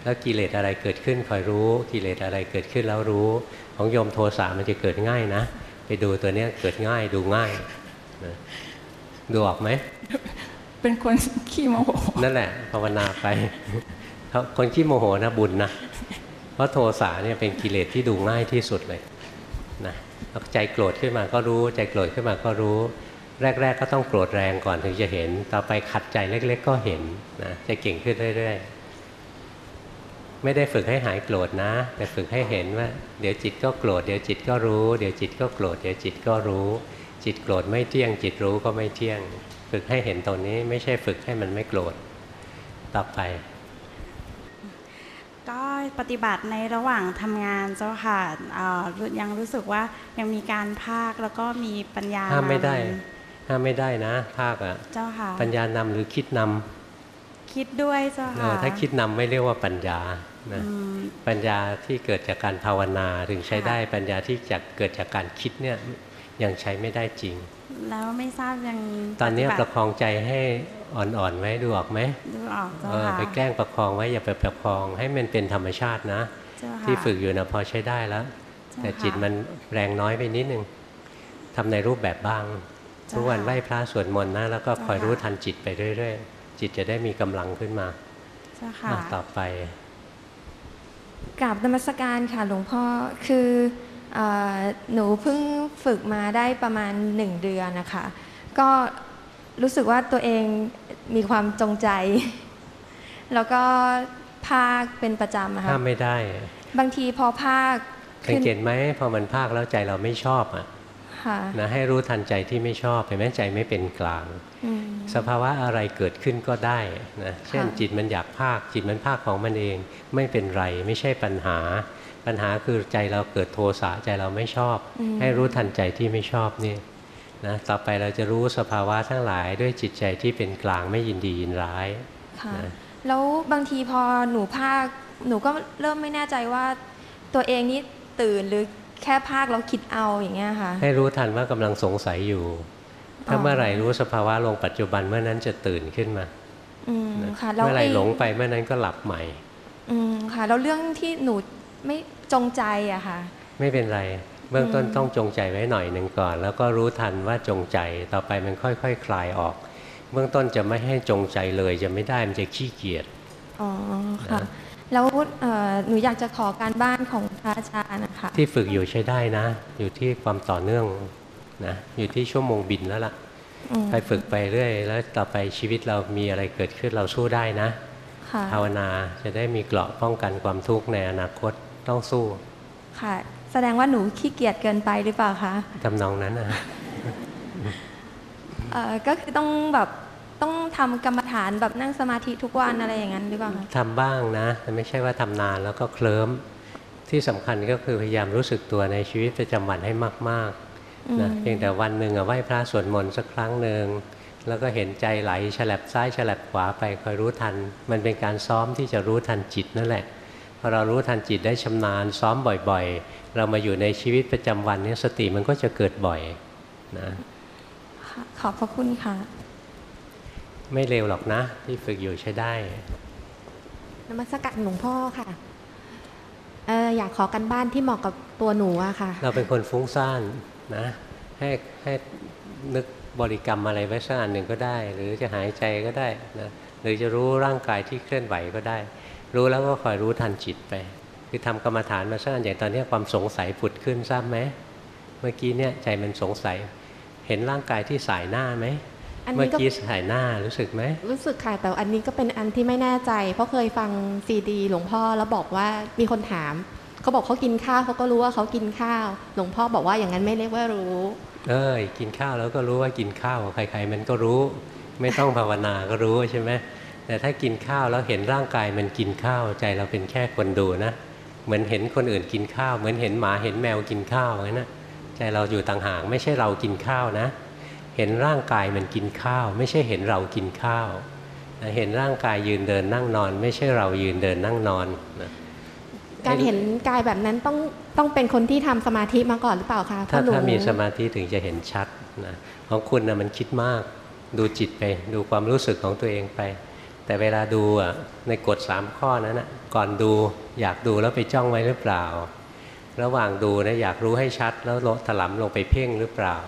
แล้วกิเลสอะไรเกิดขึ้นคอยรู้ กิเลสอะไรเกิดขึ้นแล้วรู้ ของโยมโทสะมันจะเกิดง่ายนะ ไปดูตัวเนี้ยเกิดง่ายดูง่ายนะดูออกไหม เป็นคนขี้โมโห นั่นแหละภาวนาไปเขาคนขี้โมโหนะบุญนะ เพราะโทสะเนี่ยเป็นกิเลสที่ดูง่ายที่สุดเลยนะแล้ว ใจโกรธขึ้นมาก็รู้ ใจโกรธขึ้นมาก็รู้ แรก ๆ ก็ต้องโกรธแรงก่อนถึงจะเห็น ต่อไปขัดใจเล็ก ๆ ก็เห็นนะจะเก่งขึ้นเรื่อย ๆ ไม่ได้ฝึกให้หายโกรธนะ แต่ฝึกให้เห็นว่า เดี๋ยวจิตก็โกรธเดี๋ยวจิตก็รู้ เดี๋ยวจิตก็โกรธเดี๋ยวจิตก็รู้ จิตโกรธไม่เที่ยง จิตรู้ก็ไม่เที่ยง ฝึกให้เห็นตรงนี้ไม่ใช่ฝึกให้มันไม่โกรธต่อไป ปฏิบัติในระหว่างทำงานเจ้าค่ะเอ่อยังรู้สึกว่ายังมีการภาคแล้วก็มีปัญญาห้ามไม่ได้นห้ามไม่ได้นะ ภาคอะำเจ้าค่ะปัญญานำหรือคิดนำคิดด้วยเจ้าเอค่ะอถ้าคิดนำไม่เรียกว่าปัญญานะอืมปัญญาที่เกิดจากการภาวนาถึงใช้ค่ะได้ปัญญาที่จะเกิดจากการคิดเนี่ยยังใช้ไม่ได้จริง แล้วไม่ทราบยังตอนนี้ปปฏิบัระติคองใจให้อ่อนๆไว้ดูออกไหมดูออกเจ้าเออค่ะไปแกล้งประคองไว้อย่าไปประคองให้มันเป็นธรรมชาตินะเจ้าค่ะที่ฝึกอยู่นะพอใช้ได้แล้วเจ้าแต่ค่ะจิตมันแรงน้อยไปนิดนึงทำในรูปแบบบ้างเจ้าทุกวันค่ะไหว้พระสวดมนต์นะแล้วก็เจ้าคอยรู้ค่ะทันจิตไปเรื่อยๆ จิตจะได้มีกำลังขึ้นมาเจ้าค่ะอะต่อไปกราบนมัสการค่ะหลวงพ่อคือเออ หนูเพิ่งฝึกมาได้ประมาณหนึ่งเดือนนะคะ ก็รู้สึกว่าตัวเองมีความจงใจ แล้วก็ภาคเป็นประจำอะค่ะห้ามไม่ได้ บางทีพอภาคสังเกตไหมพอมันภาคแล้วใจเราไม่ชอบอะค่ะนะให้รู้ทันใจที่ไม่ชอบเห็นไหมใจไม่เป็นกลางอืมสภาวะอะไรเกิดขึ้นก็ได้นะเช่นค่ะจิตมันอยากภาคจิตมันภาคของมันเอง ไม่เป็นไรไม่ใช่ปัญหา ปัญหาคือใจเราเกิดโทสะใจเราไม่ชอบ ให้รู้ทันใจที่ไม่ชอบนี่นะต่อไปเราจะรู้สภาวะทั้งหลายด้วยจิตใจที่เป็นกลางไม่ยินดียินร้ายค่ะนะแล้วบางทีพอหนูภาคหนูก็เริ่มไม่แน่ใจว่า ตัวเองนี่ตื่นหรือแค่ภาคแล้วคิดเอาอย่างเงี้ยค่ะ ให้รู้ทันว่ากำลังสงสัยอยู่ ถ้าอ๋อเมื่อไหร่รู้สภาวะลงปัจจุบันเมื่อนั้นจะตื่นขึ้นมาอืมนะค่ะแล้วเมื่อไหร่อ้หลงไปเมื่อนั้นก็หลับใหม่ อืมค่ะแล้วเรื่องที่หนูไม่ จงใจอะค่ะ ไม่เป็นไร เบื้องต้นอืมต้องจงใจไว้หน่อยหนึ่งก่อน แล้วก็รู้ทันว่าจงใจต่อไปมันค่อยๆคคลายออก เบื้องต้นจะไม่ให้จงใจเลยจะไม่ได้มันจะขี้เกียจอ๋อค่ะนะแล้วเอ่อหนูอยากจะขอการบ้านของพระอาจารย์นะคะที่ฝึกอยู่ใช้ได้นะ อยู่ที่ความต่อเนื่องนะอยู่ที่ชั่วโมงบินแล้วล่ะอืมไปฝึกไปเรื่อย แล้วต่อไปชีวิตเรามีอะไรเกิดขึ้นเราสู้ได้นะค่ะภาวนาจะได้มีเกราะป้องกันความทุกข์ในอนาคต ต้องสู้ ค่ะ แสดงว่าหนูขี้เกียจเกินไปหรือเปล่าคะทำนองนั้นนะเอ่อก็คือต้องแบบต้องทำกรรมฐานแบบนั่งสมาธิทุกวันอะไรอย่างนั้นหรือเปล่าคะทำบ้างนะแต่ไม่ใช่ว่าทำนานแล้วก็เคลิ้มที่สำคัญก็คือพยายามรู้สึกตัวในชีวิตประจำวันให้มากๆนะเพียงแต่วันหนึ่งอะไหว้พระสวดมนต์สักครั้งหนึ่งแล้วก็เห็นใจไหลฉลับซ้ายฉลับขวาไปคอยรู้ทัน มันเป็นการซ้อมที่จะรู้ทันจิตนั่นแหละ พอเรารู้ทันจิตได้ชำนาญซ้อมบ่อยๆ เรามาอยู่ในชีวิตประจำวันเนี้สติมันก็จะเกิดบ่อยนะค่ะขอบพระคุณค่ะ ไม่เร็วหรอกนะ ที่ฝึกอยู่ใช้ได้นมัสการหลวงพ่อค่ะเอออยากขอกันบ้านที่เหมาะกับตัวหนูอะค่ะ เราเป็นคนฟุ้งซ่านนะให้ให้นึกบริกรรมอะไรไว้สักอันหนึ่งก็ได้ หรือจะหายใจก็ได้นะหรือจะรู้ร่างกายที่เคลื่อนไหวก็ได้ รู้แล้วก็คอยรู้ทันจิตไป คือทำกรรมฐานมาสั้นอย่างตอนเนี้ยความสงสัยผุดขึ้นทราบไหมเมื่อกี้เนี่ยใจมันสงสัย เห็นร่างกายที่สายหน้าไหมอันเมื่นี้อก็กี้สายหน้ารู้สึกไหมรู้สึกค่ะ แต่อันนี้ก็เป็นอันที่ไม่แน่ใจ เพราะเคยฟังซีดีหลวงพ่อแล้วบอกว่ามีคนถามเขาบอกเขากินข้าวเขาก็รู้ว่าเขากินข้าว หลวงพ่อบอกว่าอย่างนั้นไม่เรียกว่ารู้ เอ้ยกินข้าวแล้วก็รู้ว่ากินข้าวใครๆมันก็รู้ ไม่ต้องภาวนาก็รู้ใช่ไหม แต่ถ้ากินข้าวแล้วเห็นร่างกายมันกินข้าวใจเราเป็นแค่คนดูนะ เหมือนเห็นคนอื่นกินข้าว เหมือนเห็นหมาเห็นแมวกินข้าวอย่างนั้นนะใจเราอยู่ต่างหากไม่ใช่เรากินข้าวนะ เห็นร่างกายมันกินข้าว ไม่ใช่เห็นเรากินข้าวนะเห็นร่างกายยืนเดินนั่งนอน ไม่ใช่เรายืนเดินนั่งนอนนะการเห็นกายแบบนั้นต้องต้องเป็นคนที่ทำสมาธิมาก่อนหรือเปล่าคะเพถ้าราะหนูถ้ามีสมาธิถึงจะเห็นชัดนะของคุณนะมันคิดมาก ดูจิตไป ดูความรู้สึกของตัวเองไป แต่เวลาดูอะในกฎสามข้อนั้นนะก่อนดูอยากดูแล้วไปจ้องไว้หรือเปล่า ระหว่างดูนะอยากรู้ให้ชัด แล้วลดถลำลงไปเพ่งหรือเปล่า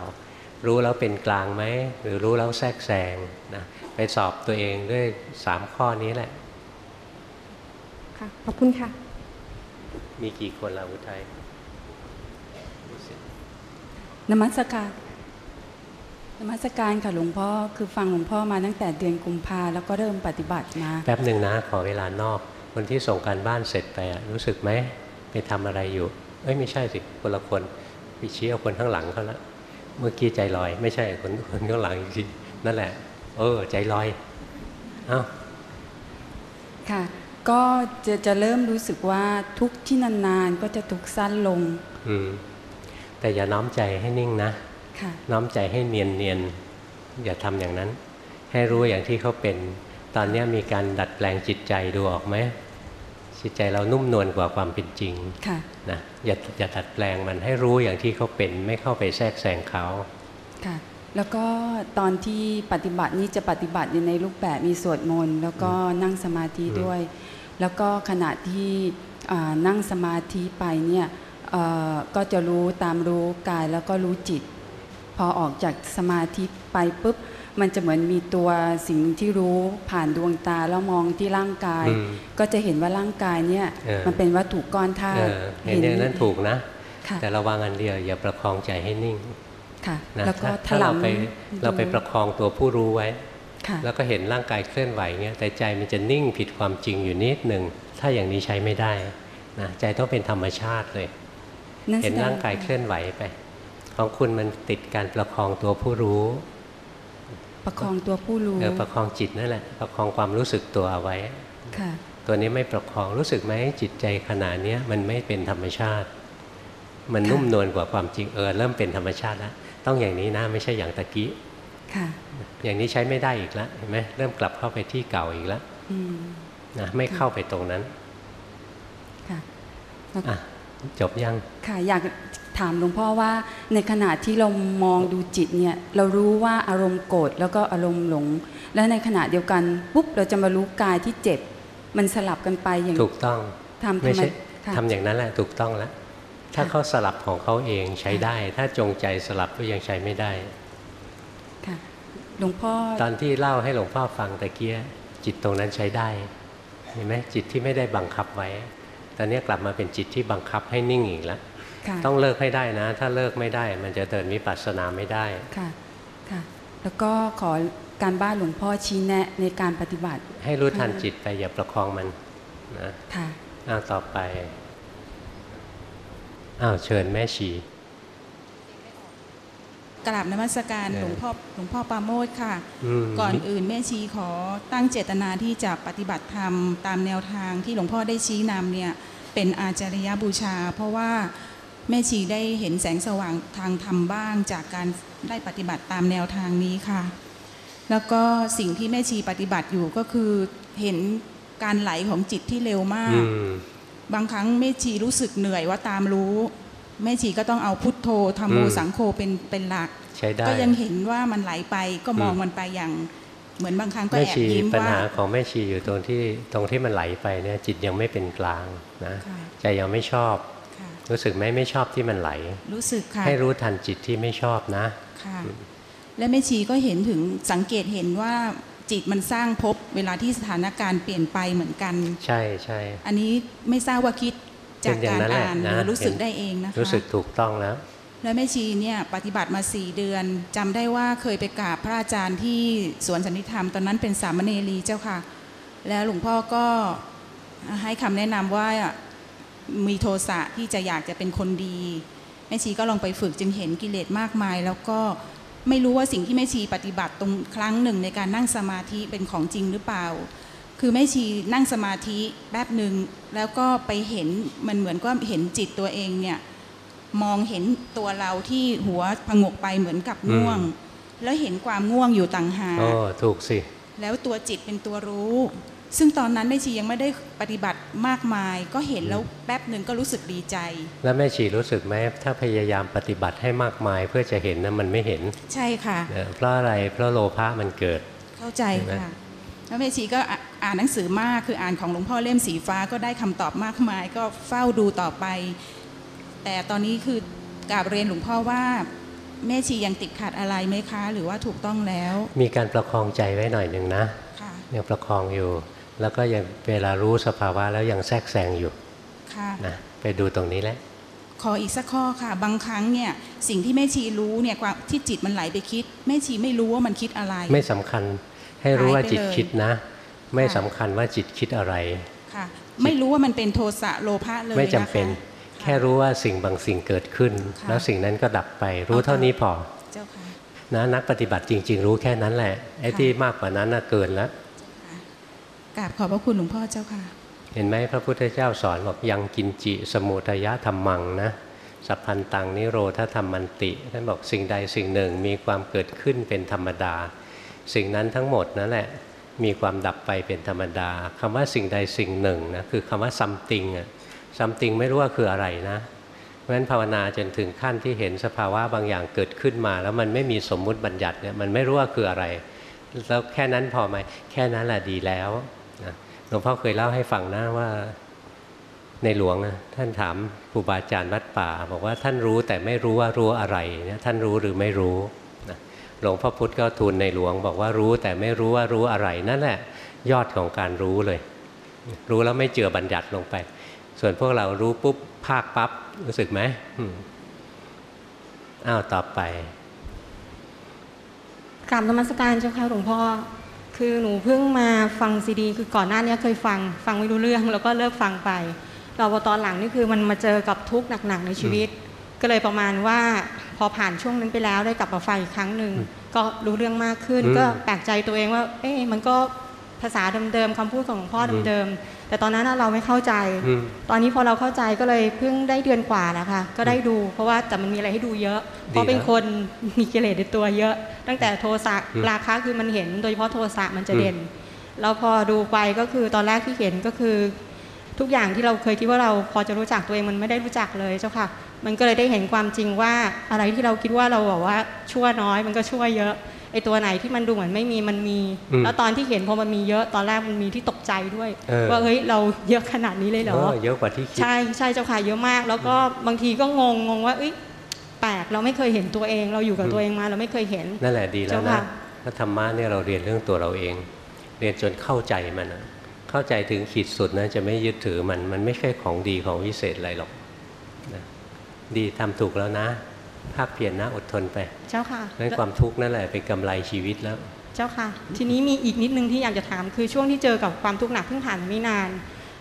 รู้แล้วเป็นกลางไหมหรือรู้แล้วแทรกแซงนะไปสอบตัวเองด้วยสามข้อนี้แหละค่ะขอบคุณค่ะ มีกี่คนละอุทัยนมัสการ นมัสการค่ะหลวงพ่อคือฟังหลวงพ่อมาตั้งแต่เดือนกุมภาแล้วก็เริ่มปฏิบัติมาแป๊บหนึ่งนะขอเวลานอกคนที่ส่งการบ้านเสร็จไปอะรู้สึกไหมไปทำอะไรอยู่ เอ้ยไม่ใช่สิคนละคนไปชี้เอาคนข้างหลังเขาละเมื่อกี้ใจลอย ไม่ใช่คนคนข้างหลังจริงๆนั่นแหละ เออ ใจลอยเอ้าค่ะ ก็จะจะเริ่มรู้สึกว่าทุกข์ที่นานๆก็จะทุกข์สั้นลง อืมแต่อย่าน้อมใจให้นิ่งนะค่ะ น้อมใจให้เนียนเนียนๆอย่าทำอย่างนั้น ให้รู้อย่างที่เขาเป็น ตอนเนี้ยมีการดัดแปลงจิตใจดูออกไหมจิตใจเรานุ่มนวลกว่าความเป็นจริงค่ะนะอย่าอย่าดัดแปลงมันให้รู้อย่างที่เขาเป็นไม่เข้าไปแทรกแซงเขาค่ะแล้วก็ตอนที่ปฏิบัตินี้จะปฏิบัติอยู่ในรูปแบบมีสวดมนต์แล้วก็นั่งสมาธิด้วย แล้วก็ขณะที่อ่านั่งสมาธิไปเนี่ยเอ่อก็จะรู้ตามรู้กายแล้วก็รู้จิต พอออกจากสมาธิไปปุ๊บ มันจะเหมือนมีตัวสิ่งหนึ่งที่รู้ผ่านดวงตาแล้วมองที่ร่างกายอืมก็จะเห็นว่าร่างกายเนี่ยเออมันเป็นวัตถุก้อนธาเอตุอเห็นอย่างนั้นถูกนะค่ะแต่ระวังอันเดียวอย่าประคองใจให้นิ่งค่ะนะแล้วก็ถ้าถถ้าเราลำไปเราไปประคองตัวผู้รู้ไว้ค่ะแล้วก็เห็นร่างกายเคลื่อนไหวเงี้ยแต่ใจมันจะนิ่งผิดความจริงอยู่นิดหนึ่งถ้าอย่างนี้ใช้ไม่ได้นะใจต้องเป็นธรรมชาติเลยนั่นแสดงเห็นร่างกายเคลื่อนไหวไป ของคุณมันติดการประคองตัวผู้รู้ ประคองตัวผู้รู้เออประคองจิตนั่นแหละประคองความรู้สึกตัวเอาไว้ค่ะตัวนี้ไม่ประคองรู้สึกไหมจิตใจขนาดเนี้ยมันไม่เป็นธรรมชาติ มันนุ่มนวลกว่าความจริงเออเริ่มเป็นธรรมชาติแล้วต้องอย่างนี้นะไม่ใช่อย่างตะกี้ค่ะ อย่างนี้ใช้ไม่ได้อีกแล้วเห็นไหมเริ่มกลับเข้าไปที่เก่าอีกแล้วอืมนะไม่เข้าไปตรงนั้นค่ะแล้วอะจบยังค่ะอยาก ถามหลวงพ่อว่าในขณะที่เรามองดูจิตเนี่ยเรารู้ว่าอารมณ์โกรธแล้วก็อารมณ์หลง และในขณะเดียวกันปุ๊บเราจะมารู้กายที่เจ็บ มันสลับกันไปอย่างถูกต้องทำไม่ทำไมใช่ค่ะทำอย่างนั้นแหละถูกต้องแล้วถ้าเขาสลับของเขาเองใช้ได้ ถ้าจงใจสลับก็ยังใช้ไม่ได้ค่ะหลวงพ่อตอนที่เล่าให้หลวงพ่อฟังตะเกียจิตตรงนั้นใช้ได้เห็นไหมจิตที่ไม่ได้บังคับไว้ ตอนนี้กลับมาเป็นจิตที่บังคับให้นิ่งอีกแล้วค่ะ ต้องเลิกให้ได้นะ ถ้าเลิกไม่ได้ มันจะเดินวิปัสสนาไม่ได้ค่ะค่ะแล้วก็ขอการบ้านหลวงพ่อชี้แนะในการปฏิบัติ ให้รู้ทันจิตไปอย่าประคองมันนะค่ะอ้าวต่อไปอ้าวเชิญแม่ชีกราบนมัสการเออหลวงพ่อหลวงพ่อปราโมทค่ะอืมก่อนอื่นแม่ชีขอตั้งเจตนาที่จะปฏิบัติธรรมตามแนวทางที่หลวงพ่อได้ชี้นำเนี่ยเป็นอาจาริยบูชา เพราะว่า แม่ชีได้เห็นแสงสว่างทางธรรมบ้างจากการได้ปฏิบัติตามแนวทางนี้ค่ะ แล้วก็สิ่งที่แม่ชีปฏิบัติอยู่ก็คือเห็นการไหลของจิตที่เร็วมากอืมบางครั้งแม่ชีรู้สึกเหนื่อยว่าตามรู้ แม่ชีก็ต้องเอาพุทโธธรรมโมอืมสังโฆเป็นเป็นหลักใช้ได้ก็ยังเห็นว่ามันไหลไปก็มองอืมมันไปอย่างเหมือนบางครั้งก็แม่แอบชียิ้มปัญว่าหาของแม่ชีอยู่ตรงที่ตรงที่มันไหลไปเนี่ยจิตยังไม่เป็นกลางนะค่ะใจยังไม่ชอบค่ะ รู้สึกไหมไม่ชอบที่มันไหล รู้สึกค่ะ ให้รู้ทันจิตที่ไม่ชอบนะ ค่ะ และแม่ชีก็เห็นถึงสังเกตเห็นว่าจิตมันสร้างภพเวลาที่สถานการณ์เปลี่ยนไปเหมือนกัน ใช่ใช่ อันนี้ไม่ทราบว่าคิดจากเป็นอย่การนั้นแหละอ่านหนะรือรู้สึกเห็นได้เองนะคะ รู้สึกถูกต้องแล้ว แล้วแม่ชีเนี่ยปฏิบัติมาสี่เดือนจำได้ว่าเคยไปกราบพระอาจารย์ที่สวนสันติธรรมตอนนั้นเป็นสามเณรีเจ้าค่ะ แล้วหลวงพ่อก็ให้คำแนะนำว่า มีโทสะที่จะอยากจะเป็นคนดีแม่ชีก็ลองไปฝึกจึงเห็นกิเลสมากมาย แล้วก็ไม่รู้ว่าสิ่งที่แม่ชีปฏิบัติตรงครั้งหนึ่งในการนั่งสมาธิเป็นของจริงหรือเปล่า คือแม่ชีนั่งสมาธิแป๊บหนึ่งแล้วก็ไปเห็นมันเหมือนก็เห็นจิตตัวเองเนี่ยมองเห็นตัวเราที่หัวผงกไปเหมือนกับง่วง แล้วเห็นความง่วงอยู่ต่างหากโอ้ถูกสิ แล้วตัวจิตเป็นตัวรู้ ซึ่งตอนนั้นแม่ชียังไม่ได้ปฏิบัติมากมาย ก็เห็นแล้วแป๊บหนึ่งก็รู้สึกดีใจ แล้วแม่ชีรู้สึกไหมถ้าพยายามปฏิบัติให้มากมาย เพื่อจะเห็นนะมันไม่เห็น ใช่ค่ะเออเพราะอะไรเพราะโลภะมันเกิด เข้าใจเห็นไหมค่ะแล้วแม่ชีก็อะอ่านหนังสือมากคืออ่านของหลวงพ่อเล่มสีฟ้าก็ได้คำตอบมากมาย ก็เฝ้าดูต่อไป แต่ตอนนี้คือกราบเรียนหลวงพ่อว่าแม่ชียังติดขัดอะไรไหมคะ หรือว่าถูกต้องแล้ว มีการประคองใจไว้หน่อยหนึ่งนะค่ะยังประคองอยู่ แล้วก็ยังเวลารู้สภาวะแล้วยังแทรกแซงอยู่ค่ะนะไปดูตรงนี้แหละขออีกสักข้อค่ะ บางครั้งเนี่ยสิ่งที่แม่ชีรู้เนี่ยความที่จิตมันไหลไปคิดแม่ชีไม่รู้ว่ามันคิดอะไร ไม่สำคัญให้รู้ว่าหายไปจิตเลยคิดนะ ไม่สำคัญว่าจิตคิดอะไรค่ะ ไม่รู้ว่ามันเป็นโทสะโลภะเลยไม่จำเป็นนะคะแค่รู้ว่าสิ่งบางสิ่งเกิดขึ้นค่ะแล้วสิ่งนั้นก็ดับไป รู้เท่านี้พอเจ้าค่ะนะนักปฏิบัติจริง ๆ รู้แค่นั้นแหละไอ้ค่ะที่มากกว่านั้นน่ะเกินแล้วก ราบขอบพระคุณหลวงพ่อเจ้าค่ะ เห็นไหมพระพุทธเจ้าสอนบอกยังกินจิสมุทยะธรรมังนะสัพพันตังนิโรธธรรมันติท่านบอกสิ่งใดสิ่งหนึ่งมีความเกิดขึ้นเป็นธรรมดา สิ่งนั้นทั้งหมดนั่นแหละมีความดับไปเป็นธรรมดาคำว่าสิ่งใดสิ่งหนึ่งนะคือคำว่า something อะ something ไม่รู้ว่าคืออะไรนะเพราะฉะนั้นภาวนาจนถึงขั้นที่เห็นสภาวะบางอย่างเกิดขึ้นมา แล้วมันไม่มีสมมุติบัญญัติเนี่ยมันไม่รู้ว่าคืออะไร แล้วแค่นั้นพอไหมแค่นั้นแหละดีแล้ว นะหลวงพ่อเคยเล่าให้ฟังนะว่าในหลวงนะท่านถามครูบาอาจารย์วัดป่า บอกว่าท่านรู้แต่ไม่รู้ว่ารู้อะไรเนี่ยท่านรู้หรือไม่รู้นะหลวงพ่อพุธก็ทูลในหลวง บอกว่ารู้แต่ไม่รู้ว่ารู้อะไรนั่นแหละยอดของการรู้เลย รู้แล้วไม่เจือบัญญัติลงไป ส่วนพวกเรารู้ปุ๊บภาคปั๊บรู้สึกไหมอ้าวต่อไปกราบนมัสการเจ้าค่ะหลวงพ่อ คือหนูเพิ่งมาฟังซีดี คือก่อนหน้านี้เคยฟังฟังไม่รู้เรื่อง แล้วก็เลิกฟังไปเราพอตอนหลังนี่คือมันมาเจอกับทุกข์หนักๆในชีวิต ก็เลยประมาณว่าพอผ่านช่วงนั้นไปแล้วได้กลับมาฟังอีกครั้งหนึ่งก็รู้เรื่องมากขึ้น ก็แปลกใจตัวเองว่า เอ๊ะมันก็ ภาษาเดิมๆคำพูดของหลวงพ่อเดิมๆแต่ตอนนั้นน่ะเราไม่เข้าใจอืมตอนนี้พอเราเข้าใจก็เลยเพิ่งได้เดือนกว่านะคะก็ได้ดู เพราะว่าแต่มันมีอะไรให้ดูเยอะ เพราะเป็นคนมีกิเลสในตัวเยอะ ตั้งแต่โทสะอืมราคะคือมันเห็น โดยเฉพาะโทสะมันจะอืมเด่นแล้วพอดูไปก็คือตอนแรกที่เห็นก็คือ ทุกอย่างที่เราเคยคิดว่าเราพอจะรู้จักตัวเองมันไม่ได้รู้จักเลยเจ้าค่ะ มันก็เลยได้เห็นความจริงว่าอะไรที่เราคิดว่าเราบอกว่าชั่วน้อย มันก็ชั่วเยอะ ไอ้ตัวไหนที่มันดูเหมือนไม่มีมันมีอืมแล้วตอนที่เห็นพอมันมีเยอะตอนแรกมันมีที่ตกใจด้วยเออว่าเฮ้ยเราเยอะขนาดนี้เลยเหรอเออเยอะกว่าที่คิดใช่ใช่เจ้าค่ะเยอะมาก แล้วก็บางทีก็งงงงว่าเอ้ยแปลกเราไม่เคยเห็นตัวเอง เราอยู่กับอืมตัวเองมาเราไม่เคยเห็นนั่นแหละดีแล้วเจ้านะค่ะถ้าธรรมะเนี่ยเราเรียนเรื่องตัวเราเอง เรียนจนเข้าใจมันนะเข้าใจถึงขีดสุดนะจะไม่ยึดถือมันมันไม่ใช่ของดีของวิเศษอะไรหรอกนะดีทำถูกแล้วนะ ภาคเพียรนะอดทนไป เจ้าค่ะนั้นความทุกข์นั่นแหละเป็นกำไรชีวิตแล้ว เจ้าค่ะ ทีนี้มีอีกนิดนึงที่อยากจะถาม คือช่วงที่เจอกับความทุกข์หนักเพิ่งผ่านไม่นาน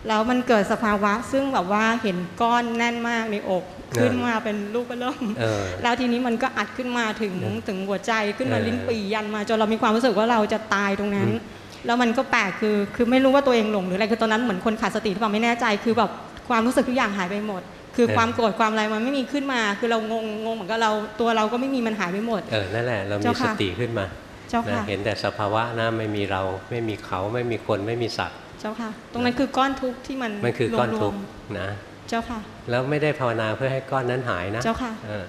แล้วมันเกิดสภาวะ ซึ่งแบบว่าเห็นก้อนแน่นมากในอกขึ้นมาเป็นลูกกระเริ่มเออแล้วทีนี้มันก็อัดขึ้นมาถึงถึงหัวใจขึ้นมาเออลิ้นปี่ยันมาจนเรามีความรู้สึกว่าเราจะตายตรงนั้นอืมแล้วมันก็แปลกคือคือไม่รู้ว่าตัวเองหลงหรืออะไรคือตอนนั้นเหมือนคนขาดสติหรือเปล่าไม่แน่ใจคือแบบความรู้สึกทุกอย่างหายไปหมด คือความโกรธความอะไรมันไม่มีขึ้นมา คือเรางงงงเหมือนกับเราตัวเราก็ไม่มีมันหายไปหมด เออนั่นแหละเรามีเจ้าสค่ะติขึ้นมาเจ้านะค่ะเห็นแต่สภาวะนะไม่มีเราไม่มีเขาไม่มีคนไม่มีสัตว์ เจ้าค่ะ ตรงนั้นคือก้อนทุกข์ที่มันมันคือก้อนรวมๆทุกข์นะ เจ้าค่ะ แล้วไม่ได้ภาวนาเพื่อให้ก้อนนั้นหายนะ เจ้าค่ะเออ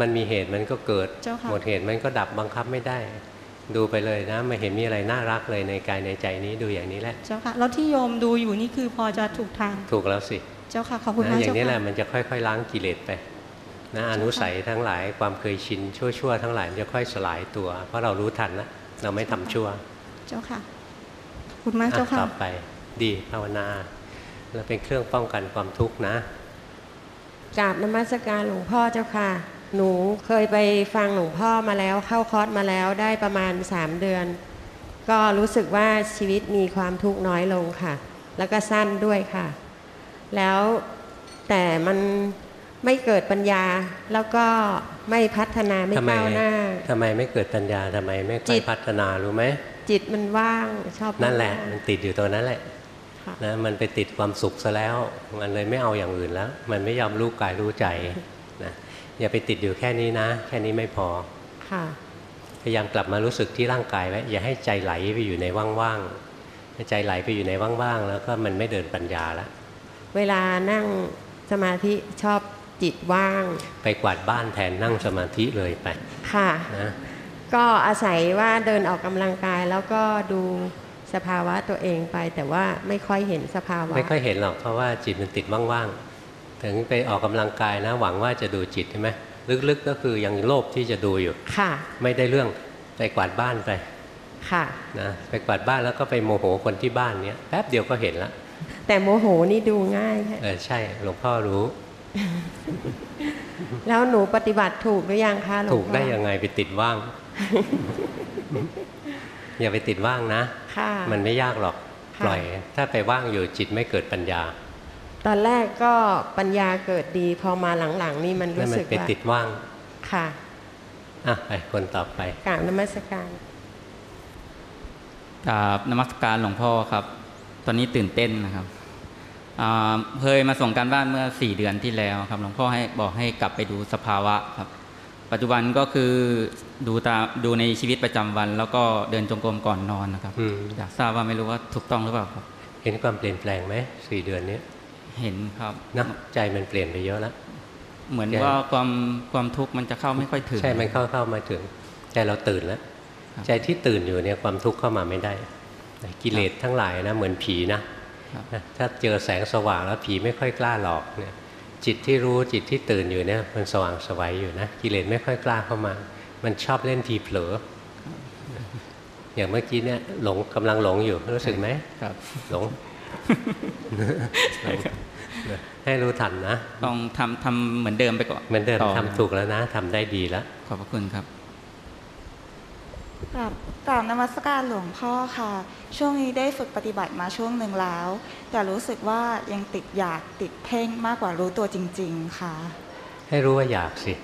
มันมีเหตุมันก็เกิดเจ้าค่ะหมดเหตุมันก็ดับบังคับไม่ได้ดูไปเลยนะไม่เห็นมีอะไรน่ารักเลยในกายในใจนี้ดูอย่างนี้แหละเจ้าค่ะแล้วที่โยมดูอยู่นี่คือพอจะถูกทางถูกแล้วสิ เจ้าค่ะขอบคุณนะมากอย่าเจ้างนี้แหละค่ะมันจะค่อย ๆ ล้างกิเลสไปนะอนุสัยทั้งหลายความเคยชินชั่วๆทั้งหลายมันจะค่อยสลายตัว เพราะเรารู้ทันแล้วเราไม่ทำชั่ว เจ้าค่ะขอบคุณมากเจ้าอะค่ะต่อไป ดีภาวนาแล้วเป็นเครื่องป้องกันความทุกข์นะกราบนมัสการหลวงพ่อเจ้าค่ะ หนูเคยไปฟังหลวงพ่อมาแล้ว เข้าคอร์สมาแล้วได้ประมาณ 3 เดือน ก็รู้สึกว่าชีวิตมีความทุกข์น้อยลงค่ะ แล้วก็สั้นด้วยค่ะ แล้วแต่มันไม่เกิดปัญญาแล้วก็ไม่พัฒนาไม่ทำไมก้าวหน้าทำไมไม่เกิดปัญญาทำไมไม่ค่จิอยตพัฒนารู้ไหมจิตมันว่างชอบนั่นแหละว่างมันติดอยู่ตรงนั้นแหละค่ะนะมันไปติดความสุขซะแล้ว มันเลยไม่เอาอย่างอื่นแล้ว มันไม่ยอมรู้กายรู้ใจนะอย่าไปติดอยู่แค่นี้นะ แค่นี้ไม่พอค่ะพยายามกลับมารู้สึกที่ร่างกายไว้อย่าให้ใจไหลไปอยู่ในว่างๆให้ใจไหลไปอยู่ในว่างๆแล้วก็มันไม่เดินปัญญาแล้ว เวลานั่งสมาธิชอบจิตว่าง ไปกวาดบ้านแทนนั่งสมาธิเลยไป ค่ะนะก็อาศัยว่าเดินออกกำลังกายแล้วก็ดูสภาวะตัวเองไป แต่ว่าไม่ค่อยเห็นสภาวะ ไม่ค่อยเห็นหรอกเพราะว่าจิตมันติดว่างๆถึงไปออกกำลังกายนะหวังว่าจะดูจิตใช่ไหมลึกๆก็คือยังโลภที่จะดูอยู่ค่ะ ไม่ได้เรื่องไปกวาดบ้านไปค่ะนะไปกวาดบ้านแล้วก็ไปโมโหคนที่บ้านเนี้ยแป๊บเดียวก็เห็นละ แต่โมโหนี่ดูง่ายค่ะเออใช่หลวงพ่อรู้ แล้วหนูปฏิบัติถูกหรือยังคะหลวงพ่อถูกได้ยังไงไปติดว่าง อย่าไปติดว่างนะค่ะมันไม่ยากหรอกค่ะปล่อย ถ้าไปว่างอยู่จิตไม่เกิดปัญญา ตอนแรกก็ปัญญาเกิดดี พอมาหลังๆ นี่มันนั่รู้นมัสึนกไปว่าติดว่างค่ะอะไปคนต่อไปกราบนมัสการกราบนมัสการหลวงพ่อครับ ตอนนี้ตื่นเต้นนะครับอ่า เคยมาส่งการบ้านเมื่อสี่เดือนที่แล้วครับหลวงพ่อให้บอกให้กลับไปดูสภาวะครับ ปัจจุบันก็คือดูตามดูในชีวิตประจำวัน แล้วก็เดินจงกรมก่อนนอนนะครับอืมอยากทราบว่าไม่รู้ว่าถูกต้องหรือเปล่าครับ เห็นความเปลี่ยนแปลงไหมสี่เดือนนี้เห็นครับนะใจมันเปลี่ยนไปเยอะแล้วเหมือนใช่ว่าความความทุกข์มันจะเข้าไม่ค่อยถึง ใช่มันเข้าเข้ามาถึงใจเราตื่นแล้วใจที่ตื่นอยู่เนี่ยความทุกข์เข้ามาไม่ได้ กิเลสทั้งหลายนะเหมือนผีนะนะ ถ้าเจอแสงสว่างแล้วผีไม่ค่อยกล้าหลอกเนี่ยจิตที่รู้จิตที่ตื่นอยู่เนี่ยมันสว่างสวัยอยู่นะ กิเลสไม่ค่อยกล้าเข้ามา มันชอบเล่นทีเผลอ อย่างเมื่อกี้เนี่ยหลงกำลังหลงอยู่รู้สึกไหมครับ หลงให้รู้ทันนะต้องทำทำเหมือนเดิมไปก่อนเหมือนเดิมต่อทำถูกแล้วนะทำได้ดีแล้วขอบพระคุณครับ กราบกราบนมัสการหลวงพ่อค่ะ ช่วงนี้ได้ฝึกปฏิบัติมาช่วงหนึ่งแล้ว แต่รู้สึกว่ายังติดอยากติดเพ่งมากกว่ารู้ตัวจริง ๆ ค่ะ ให้รู้ว่าอยากสิ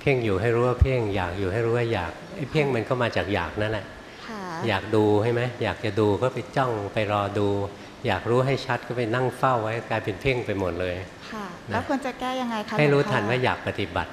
เพ่งอยู่ให้รู้ว่าเพ่งอยากอยู่ให้รู้ว่าอยากไอ้เพ่งมันก็มาจากอยากนั่นแหละค่ะอยากดูใช่ไหมอยากจะดูก็ไปจ้องไปรอดู อยากรู้ให้ชัดก็ไปนั่งเฝ้าไว้กลายเป็นเพ่งไปหมดเลยค่ะนะแล้วควรจะแก้ยังไงคะให้รู้ลวงพ่อทันว่าอยากปฏิบัติ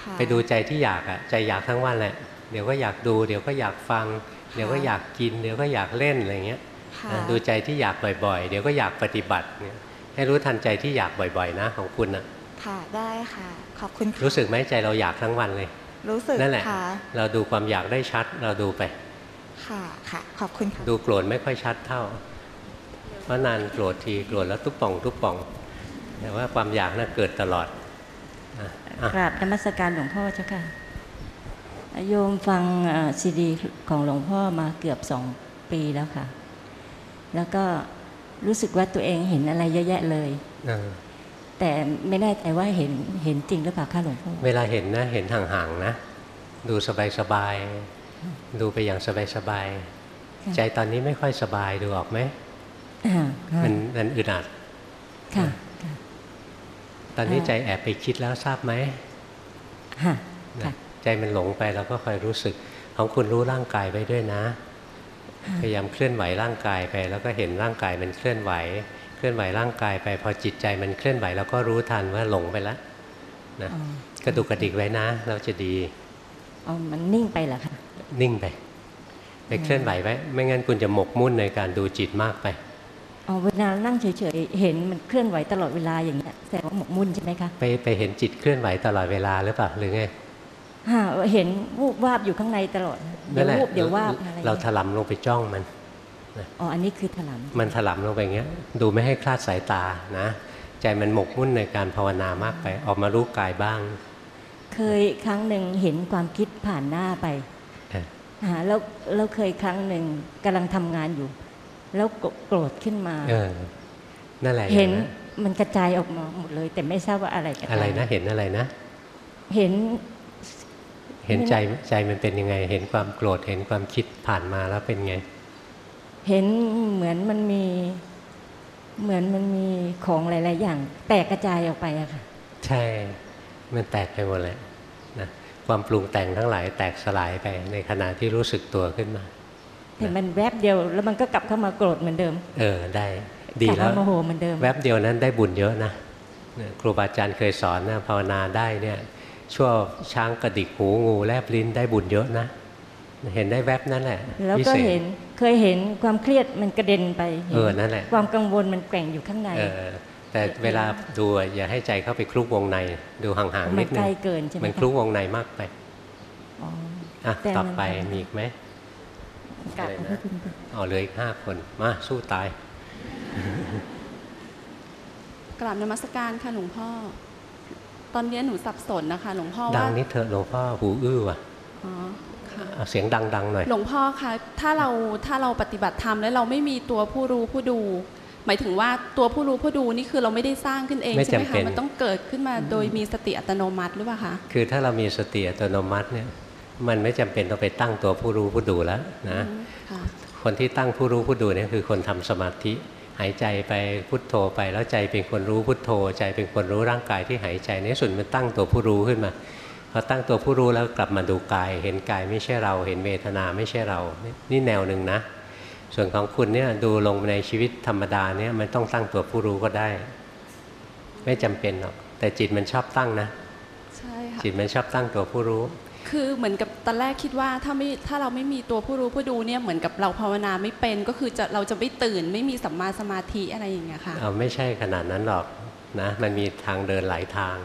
ค่ะไปดูใจที่อยากอะใจอยากทั้งวันแหละ เดี๋ยวก็อยากดู เดี๋ยวก็อยากฟัง เดี๋ยวก็อยากกิน เดี๋ยวก็อยากเล่นอะไรเงี้ยค่ะนะดูใจที่อยากบ่อยๆ เดี๋ยวก็อยากปฏิบัติเนี่ยให้รู้ทันใจที่อยากบ่อยๆนะของคุณนะค่ะได้ค่ะ ขอบคุณค่ะรู้สึกไหมใจเราอยากทั้งวันเลย รู้สึกนั่นแหละค่ะเราดูความอยากได้ชัดเราดูไป ค่ะค่ะขอบคุณค่ะดูโกรธไม่ค่อยชัดเท่าเพราะนานโกรธทีโกรธแล้วตุ๊บป่องตุ๊บป่อง แต่ว่าความอยากน่ะเกิดตลอดอะอะกราบนมัสการหลวงพ่อเจ้าค่ะ โยมฟังซีดีของหลวงพ่อมาเกือบสองปีแล้วค่ะ แล้วก็รู้สึกว่าตัวเองเห็นอะไรเยอะแยะเลยเออแต่ไม่แน่ใจว่าเห็นเห็นจริงหรือเปล่าคะหลวงพ่อเวลาเห็นนะ เห็นห่างๆนะ ดูสบายๆดูไปอย่างสบายๆใจตอนนี้ไม่ค่อยสบายดูออกไหมอ่าค่ะมันมันอึดอัดค่ะ ตอนนี้อ่าใจแอบไปคิดแล้วทราบไหมค่ะนะค่ะ ใจมันหลงไปเราก็คอยรู้สึก ของคุณรู้ร่างกายไว้ด้วยนะ พยายามเคลื่อนไหวร่างกายไป แล้วก็เห็นร่างกายมันเคลื่อนไหว เคลื่อนไหวร่างกายไป พอจิตใจมันเคลื่อนไหวเราก็รู้ทันว่าหลงไปแล้วนะอ๋อกระดุกกระดิกไว้นะ เราจะดีอ๋อมันนิ่งไปเหรอคะนิ่งไปไปเคลื่อนไหวไว้ ไม่งั้นคุณจะหมกมุ่นในการดูจิตมากไปอ๋อเวลานั่งเฉยๆเห็นมันเคลื่อนไหวตลอดเวลาอย่างเงี้ยแสดงว่าหมกมุ่นใช่ไหมคะไปไปเห็นจิตเคลื่อนไหวตลอดเวลาหรือเปล่าหรือไงฮะ เห็นวูบวาบอยู่ข้างในตลอดเดี๋ยววูบเดี๋ยววาบอะไรอย่างเราเงี้ยถลำลงไปจ้องมันอ๋ออันนี้คือถลำมันถลำลงไปอย่างเงี้ย ดูไม่ให้คลาดสายตานะ ใจมันหมกมุ่นในการภาวนามากไป ออกมารู้กายบ้าง เคยครั้งหนึ่งเห็นความคิดผ่านหน้าไปเออฮะแล้วแล้วเคยครั้งหนึ่งกำลังทำงานอยู่ แล้วโกรธขึ้นมาเออนั่นแหละเห็นอย่างมันกระจายออกมาหมดเลย แต่ไม่ทราบว่าอะไรกระจายอะไรนะเห็นอะไรนะ เห็น เห็นใจใจมันเป็นยังไง เห็นความโกรธเห็นความคิดผ่านมาแล้วเป็นไง เห็นเหมือนมันมีเหมือนมันมีของหลาย ๆ อย่าง แตกกระจายออกไปอะค่ะใช่ มันแตกไปหมดเลยนะความปรุงแต่งทั้งหลายแตกสลายไปในขณะที่รู้สึกตัวขึ้นมาแต่มันแวบเดียวแล้วมันก็กลับเข้ามาโกรธเหมือนเดิม เออได้ ดีกลับแล้วมาโมโหเหมือนเดิม แวบเดียวนั้นได้บุญเยอะนะเนี่ยครูบาอาจารย์เคยสอนนะภาวนาได้เนี่ย ชั่วช้างกระดิกหูงูแลบลิ้นได้บุญเยอะนะ เห็นได้แวบนั่นแหละแล้วพิก็ศษเห็นเคยเห็นความเครียดมันกระเด็นไปห็เออนั่นแหละความกังวลมันแกว่งอยู่ข้างในเออแต่เวลาดูอะอย่าให้ใจเข้าไปคลุกวงในดูห่างๆนิดนึมันไกลงเกินใช่ไหมมันคะคลุกวงในมากไปอ๋ออะแต่ต่อมันไปมีอีกไหมกลับอะไรมานะที่คุณเอาเหลยอีกห้าคนมาสู้ตายกราบนมัสการค่ะหลวงพ่อ ตอนนี้หนูสับสนนะคะ หลวงพ่อดัว่างนิดเถอะหลวงพ่อหูอื้อว่ะอ๋อค่ะเอาเสียงดังๆหน่อย หลวงพ่อคะถ้าเราถ้าเราปฏิบัติธรรมแล้วเราไม่มีตัวผู้รู้ผู้ดู หมายถึงว่าตัวผู้รู้ผู้ดูนี่คือเราไม่ได้สร้างขึ้นเองไม่ใช่ไหมจำเป็คะนมันต้องเกิดขึ้นมาโดยมีสติอัตโนมัติหรือเปล่าคะคือถ้าเรามีสติอัตโนมัติเนี่ยมันไม่จำเป็นต้องไปตั้งตัวผู้รู้ผู้ดูแล้วนะอืมค่ะคนที่ตั้งผู้รู้ผู้ดูเนี่ยคือคนทำสมาธิ หายใจไปพุทโธไปแล้วใจเป็นคนรู้พุทโธ ใจเป็นคนรู้ร่างกายที่หายใจในที่สุดมันตั้งตัวผู้รู้ขึ้นมาพอตั้งตัวผู้รู้แล้วกลับมาดูกาย เห็นกายไม่ใช่เรา เห็นเวทนาไม่ใช่เรา นี่นี่แนวหนึ่งนะ ส่วนของคุณเนี่ยดูลงในชีวิตธรรมดาเนี่ยมันต้องตั้งตัวผู้รู้ก็ได้ ไม่จำเป็นหรอกแต่จิตมันชอบตั้งนะใช่ค่ะจิตมันชอบตั้งตัวผู้รู้ คือเหมือนกับตอนแรกคิดว่าถ้าไม่ถ้าเราไม่มีตัวผู้รู้ผู้ดูเนี่ยเหมือนกับเราภาวนาไม่เป็นก็คือจะเราจะไม่ตื่น ไม่มีสัมมาสมาธิอะไรอย่างเงี้ยค่ะเอาไม่ใช่ขนาดนั้นหรอกนะมันมีทางเดินหลายทาง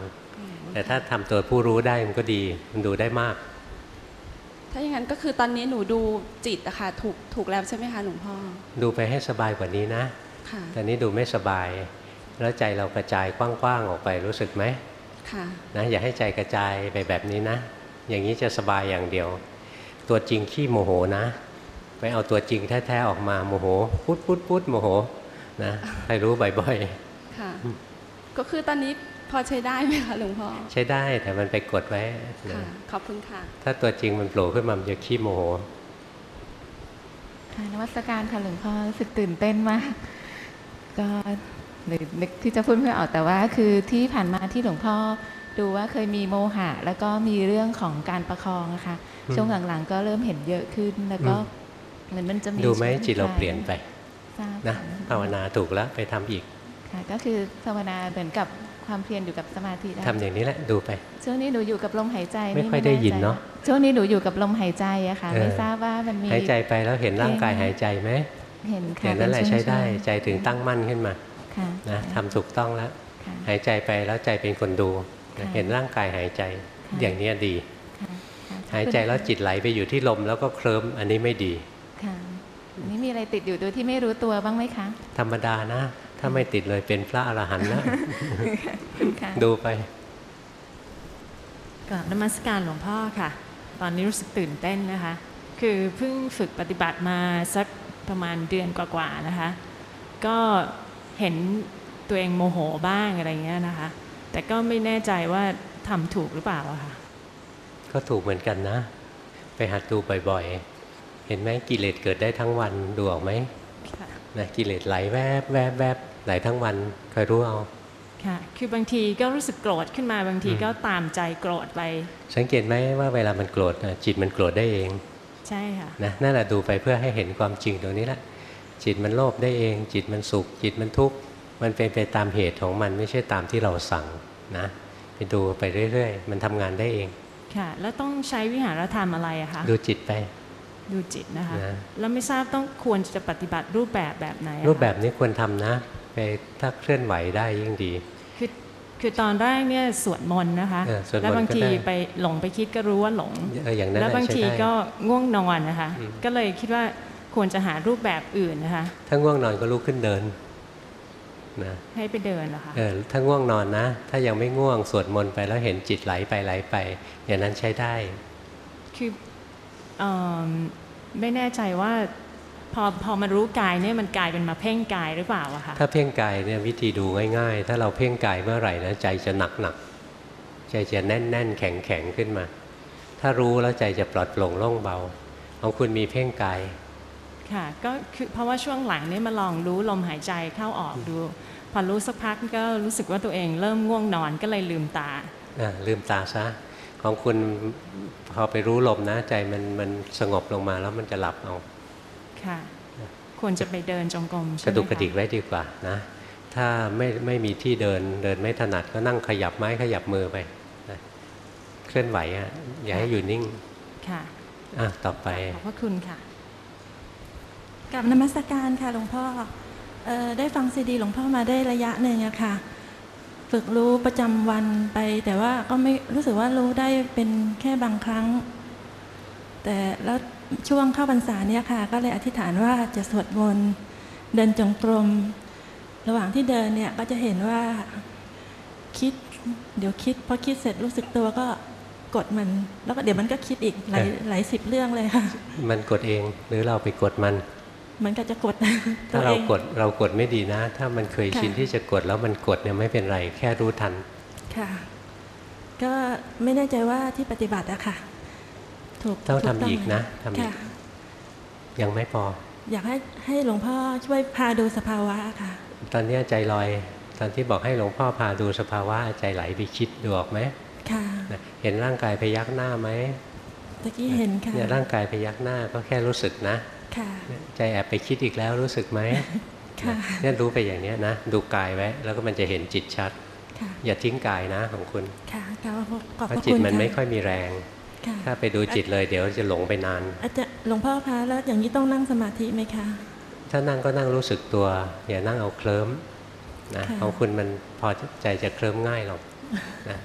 แต่ถ้าทำตัวผู้รู้ได้มันก็ดีมันดูได้มาก ถ้าอย่างนั้นก็คือตอนนี้หนูดูจิตอะค่ะถูกถูกแล้วใช่ไหมคะหลวงพ่อดูไปให้สบายกว่านี้นะค่ะตอนนี้ดูไม่สบาย แล้วใจเรากระจายกว้างๆออกไปรู้สึกไหมค่ะนะอย่าให้ใจกระจายไปแบบนี้นะ อย่างนี้จะสบายอย่างเดียว ตัวจริงขี้โมโหนะ ไปเอาตัวจริงแท้ๆออกมาโมโหพุดพุดพุดโมโหนะให้รู้บ่อยค่ะ ก็คือตอนนี้พอใช้ได้ไหมคะหลวงพ่อๆใช้ได้แต่มันไปกดไว้นะค่ะขอบคุณค่ะ ถ้าตัวจริงมันโผล่ขึ้นมามันจะขี้โมโหค่ะนวัตการค่ะหลวงพ่อรู้สึกตื่นเต้นมาก ก็หรือนึกที่จะพูดไม่ออกแต่ว่า คือที่ผ่านมาที่หลวงพ่อ ดูว่าเคยมีโมหะ แล้วก็มีเรื่องของการประคองนะคะอืมช่วงหลังๆ ก็เริ่มเห็นเยอะขึ้นแล้วก็เหมือนมันจะมีดูไหมช่วงจิตเราคลเปลี่ยนไปทราบนะภาวนาถูกแล้วไปทำอีกค่ะก็คือภาวนาเหมือนกับความเพียรอยู่กับสมาธิได้ทำอย่างนี้แหละดูไป ช่วงนี้หนูอยู่กับลมหายใจไม่ค่อยได้ยินเนอะช่วงนี้หนูอยู่กับลมหายใจอะค่ะเออไม่ทราบว่ามันมีหายใจไปแล้วเห็นร่างกายหายใจไหมเห็นค่ะเห็นนั่นแหละเป็ใช้ได้ช่วงๆใจถึงตั้งมั่นขึ้นมาค่ะนะทำถูกต้องแล้วค่ะหายใจไปแล้วใจเป็นคนดูนะค่ะ เห็นร่างกายหายใจค่ะอย่างนี้ดีค่ะค่ะหายใจแล้วจิตไหลไปอยู่ที่ลมแล้วก็เคลิ้มอันนี้ไม่ดีค่ะอันนี้มีอะไรติดอยู่โดยที่ไม่รู้ตัวบ้างไหมคะ ธรรมดานะ ถ้าไม่ติดเลยเป็นพระอรหันต์แล้วค่ะดูไปกราบนมัสการหลวงพ่อค่ะ ตอนนี้รู้สึกตื่นเต้นนะคะ คือเพิ่งฝึกปฏิบัติมาสักประมาณเดือนกว่าๆนะคะ ก็เห็นตัวเองโมโหบ้างอะไรเงี้ยนะคะ แต่ก็ไม่แน่ใจว่าทำถูกหรือเปล่าอะค่ะ ก็ถูกเหมือนกันนะ ไปหัดดูบ่อยๆ เห็นไหมกิเลสเกิดได้ทั้งวันดูออกไหมค่ะนะกิเลสไหลแวบแวบแวบไหลทั้งวันคอยรู้เอาค่ะคือบางทีก็รู้สึกโกรธขึ้นมาบางทีก็ตามใจโกรธไป สังเกตไหมว่าเวลามันโกรธนะจิตมันโกรธได้เอง ใช่ค่ะนะนั่นแหละดูไปเพื่อให้เห็นความจริงตรงนี้แหละจิตมันโลภได้เอง จิตมันสุข จิตมันทุกข์ มันเป็นไปตามเหตุของมันไม่ใช่ตามที่เราสั่งนะไปดูไปเรื่อยๆ มันทำงานได้เอง ค่ะ แล้วต้องใช้วิหารธรรมอะไรอะคะดูจิตไป ดูจิตนะคะนะแล้วไม่ทราบต้องควรจะปฏิบัติรูปแบบแบบไหนอะคะรูปแบบนี้ควรทำนะ ไปถ้าเคลื่อนไหวได้ยิ่งดี คือคือตอนแรกเนี่ยสวดมนต์นะคะเออสวดมนต์แล้วบางทีก็ได้ไปหลงไปคิดก็รู้ว่าหลงเอออย่างนั้นแล้วบางใช้ทีได้ก็ง่วงนอนนะคะอืมก็เลยคิดว่าควรจะหารูปแบบอื่นนะคะ ถ้าง่วงนอนก็ลุกขึ้นเดิน นะให้ไปเดินเหรอคะเออถ้าง่วงนอนนะ ถ้ายังไม่ง่วงสวดมนต์ไปแล้วเห็นจิตไหลไปไหลไป อย่างนั้นใช้ได้ คือเอิ่มไม่แน่ใจว่าพอพอมารู้กายเนี่ยมันกลายเป็นมาเพ่งกายหรือเปล่าอะคะถ้าเพ่งกายเนี่ยวิธีดูง่าย ๆ ถ้าเราเพ่งกายเมื่อไหร่นะใจจะหนักหนักๆใจจะแน่นแน่นๆแข็งแข็งๆขึ้นมา ถ้ารู้แล้วใจจะปลอดโปร่งโล่งเบาของคุณมีเพ่งกาย ค่ะก็คือเพราะว่าช่วงหลังเนี่ยมาลองรู้ลมหายใจเข้าออกดู พอรู้สักพักก็รู้สึกว่าตัวเองเริ่มง่วงนอนก็เลยลืมตาอะลืมตาซะของคุณพอไปรู้ลมนะใจมันมันสงบลงมาแล้วมันจะหลับเอาค่ะควรจะไปเดินจงกรมกใช่ระไหมดุกกระดิกคะไว้ดีกว่านะถ้าไม่ไม่มีที่เดินเดินไม่ถนัดก็นั่งขยับไม้ขยับมือไปนะเคลื่อนไหวอะอย่าให้อยู่นิ่งค่ะอะต่อไปขอบพระคุณค่ะ กับนมัสการค่ะหลวงพ่อเออได้ฟังซีดีหลวงพ่อมาได้ระยะหนึ่งอะค่ะ ฝึกรู้ประจำวันไป แต่ว่าก็ไม่รู้สึกว่ารู้ได้เป็นแค่บางครั้ง แต่แล้วช่วงเข้าพรรษาเนี่ยค่ะ ก็เลยอธิษฐานว่าจะสวดมนต์เดินจงกรม ระหว่างที่เดินเนี่ยก็จะเห็นว่าคิด เดี๋ยวคิดพอคิดเสร็จรู้สึกตัวก็กดมัน แล้วก็เดี๋ยวมันก็คิดอีกหลายหลายสิบเรื่องเลยค่ะ มันกดเองหรือเราไปกดมันเห มือนกับจะกดถ้าตัวเราองกดเรากดไม่ดีนะ ถ้ามันเคยค่ะชินที่จะกดแล้วมันกดเนี่ยไม่เป็นไร แค่รู้ทัน ค่ะ ก็ไม่แน่ใจว่าที่ปฏิบัติอะค่ะ ถูกต้องถูทำอีกไหมนะทำอีกค่ะยังไม่พอ อยากให้ให้หลวงพ่อช่วยพาดูสภาวะค่ะ ตอนเนี้ยใจลอย ตอนที่บอกให้หลวงพ่อพาดูสภาวะใจไหลไปคิดดูออกไหมค่ะนะเห็นร่างกายพยักหน้าไหมตะกี้เห็นค่ะเนี่ยร่างกายพยักหน้าก็แค่รู้สึกนะค่ะ ใจแอบไปคิดอีกแล้วรู้สึกไหมค่ะเนี่ยรู้ไปอย่างเนี้ยนะ ดูกายไว้ แล้วก็มันจะเห็นจิตชัดค่ะอย่าทิ้งกายนะของคุณค่ะขอบขอบเพพระราะจิตคุณมันค่ะไม่ค่อยมีแรงค่ะถ้าไปดูจิตเลยเดี๋ยวจะหลงไปนานอาจจะหลวงพ่อคะแล้วอย่างนี้ต้องนั่งสมาธิไหมคะ ถ้านั่งก็นั่งรู้สึกตัว อย่านั่งเอาเคลิ้มนะค่ะของคุณมันพอใจจะเคลิ้มง่ายหรอกนะ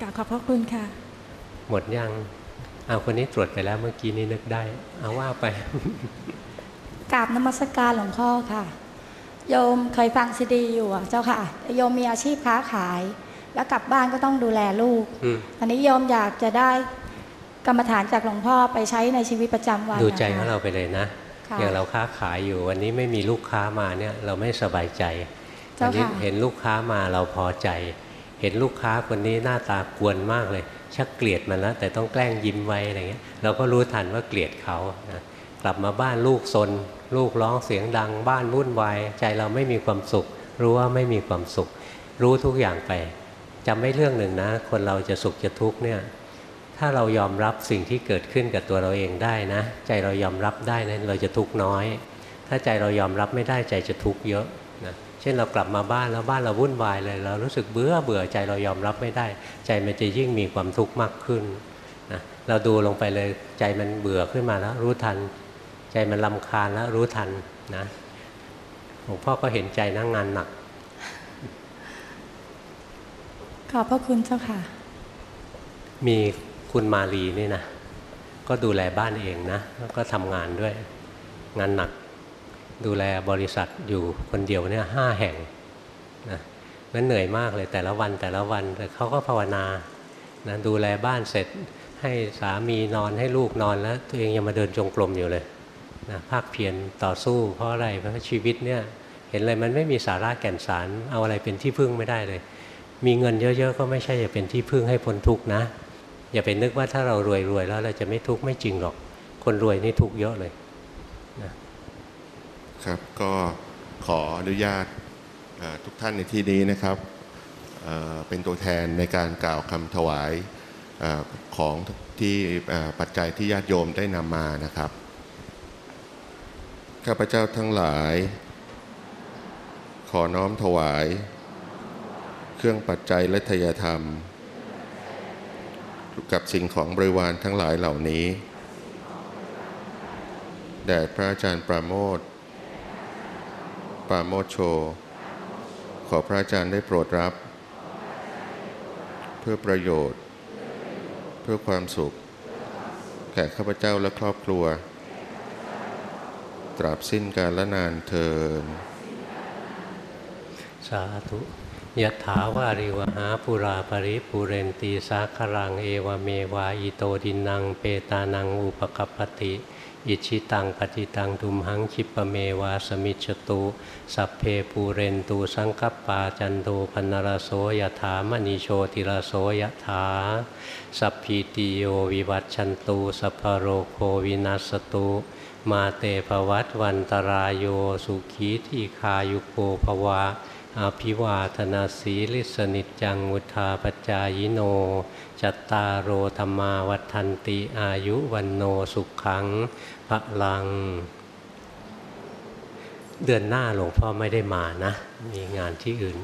กราบขอบพระคุณค่ะ หมดยัง เอาคนนี้ตรวจไปแล้วเมื่อกี้นี้นึกได้ เอาว่าไปกราบนมัสการหลวงพ่อค่ะ โยมเคยฟังซีดีอยู่อะเจ้าค่ะ โยมมีอาชีพค้าขาย แล้วกลับบ้านก็ต้องดูแลลูกอืมอันนี้โยมอยากจะได้กรรมฐานจากหลวงพ่อไปใช้ในชีวิตประจำวัน ดูใจนะคะของเราไปเลยนะค่ะอย่างเราค้าขายอยู่วันนี้ไม่มีลูกค้ามาเนี่ยเราไม่สบายใจเจ้าวันนี้ค่ะเห็นลูกค้ามาเราพอใจ เห็นลูกค้าคนนี้หน้าตากวนมากเลย ชักเกลียดมันแล้ว แต่ต้องแกล้งยิ้มไว้อะไรเงี้ยเราก็รู้ทันว่าเกลียดเขานะกลับมาบ้านลูกซน ลูกร้องเสียงดัง บ้านวุ่นวายใจเราไม่มีความสุข รู้ว่าไม่มีความสุข รู้ทุกอย่างไปจำไว้เรื่องหนึ่งนะ คนเราจะสุขจะทุกข์เนี่ยถ้าเรายอมรับสิ่งที่เกิดขึ้นกับตัวเราเองได้นะ ใจเรายอมรับได้นะเราจะทุกข์น้อย ถ้าใจเรายอมรับไม่ได้ใจจะทุกข์เยอะ ช่นเรากลับมาบ้านแล้วบ้านเราวุ่นวายเลยเรารู้สึกเบื่อเบื่อใจเรายอมรับไม่ได้ ใจมันจะยิ่งมีความทุกข์มากขึ้นนะเราดูลงไปเลยใจมันเบื่อขึ้นมาแล้วรู้ทัน ใจมันลำคาญแล้วรู้ทันนะหลวงพ่อก็เห็นใจนะงานหนัก ขอบพระคุณเจ้าค่ะ มีคุณมาลีนี่นะก็ดูแลบ้านเองนะแล้วก็ทำงานด้วยงานหนัก ดูแลบริษัทอยู่คนเดียวเนี่ยห้าแห่งนะนั้นเหนื่อยมากเลยแต่ละวันแต่ละวันแต่เขาก็ภาวนานะดูแลบ้านเสร็จให้สามีนอนให้ลูกนอนแล้ว ตัวเองยังมาเดินจงกรมอยู่เลยนะภาคเพียรต่อสู้เพราะอะไรเพราะชีวิตเนี่ยเห็นเลยมันไม่มีสาระแก่นสาร เอาอะไรเป็นที่พึ่งไม่ได้เลย มีเงินเยอะๆก็ไม่ใช่จะเป็นที่พึ่งให้พ้นทุกข์นะ อย่าไปนึกว่าถ้าเรารวยๆแล้วเราจะไม่ทุกข์ไม่จริงหรอก คนรวยนี่ทุกข์เยอะเลย ครับ ก็ขออนุญาตทุกท่านในที่นี้นะครับเป็นตัวแทนในการกล่าวคำถวายของที่ปัจจัยที่ญาติโยมได้นำมานะครับ ข้าพเจ้าทั้งหลาย ขอน้อมถวาย เครื่องปัจจัยและทยธรรม กับสิ่งของบริวารทั้งหลายเหล่านี้ แด่พระอาจารย์ปราโมท ปาโมโช ขอพระอาจารย์ได้โปรดรับ เพื่อประโยชน์ เพื่อความสุข แก่ข้าพเจ้าและครอบครัว ตราบสิ้นกาลนานเทินสาธุยะถาวาริวหาปุราปริปุเรนตีสาครังเอวเมวาอิโตดินัง เปตานังอุปกปปติ อิจฉิตังปัตถิตัง ตุมหัง ขิปปะเมวะ สะมิชฌะตุ สัพเพปูเรนตุ สังกัปปาจันโทปัณณะระโส ยะถา มะณิ โชติระโส ยะถา สัพพีติโยวิวัชชันตุ สัพพะโรโควินัสสะตุมาเต ภะวัตวันตะราโยสุขีทีฆายุโก ภะวะอะภิวาทะนะสีลิสสะ นิจจัง วุฑฒาปะจายิโน จัตตารโอธรรมาวัฏันติอายุวันโนสุขัง พระลัง เดือนหน้าหลวงพ่อไม่ได้มานะ มีงานที่อื่น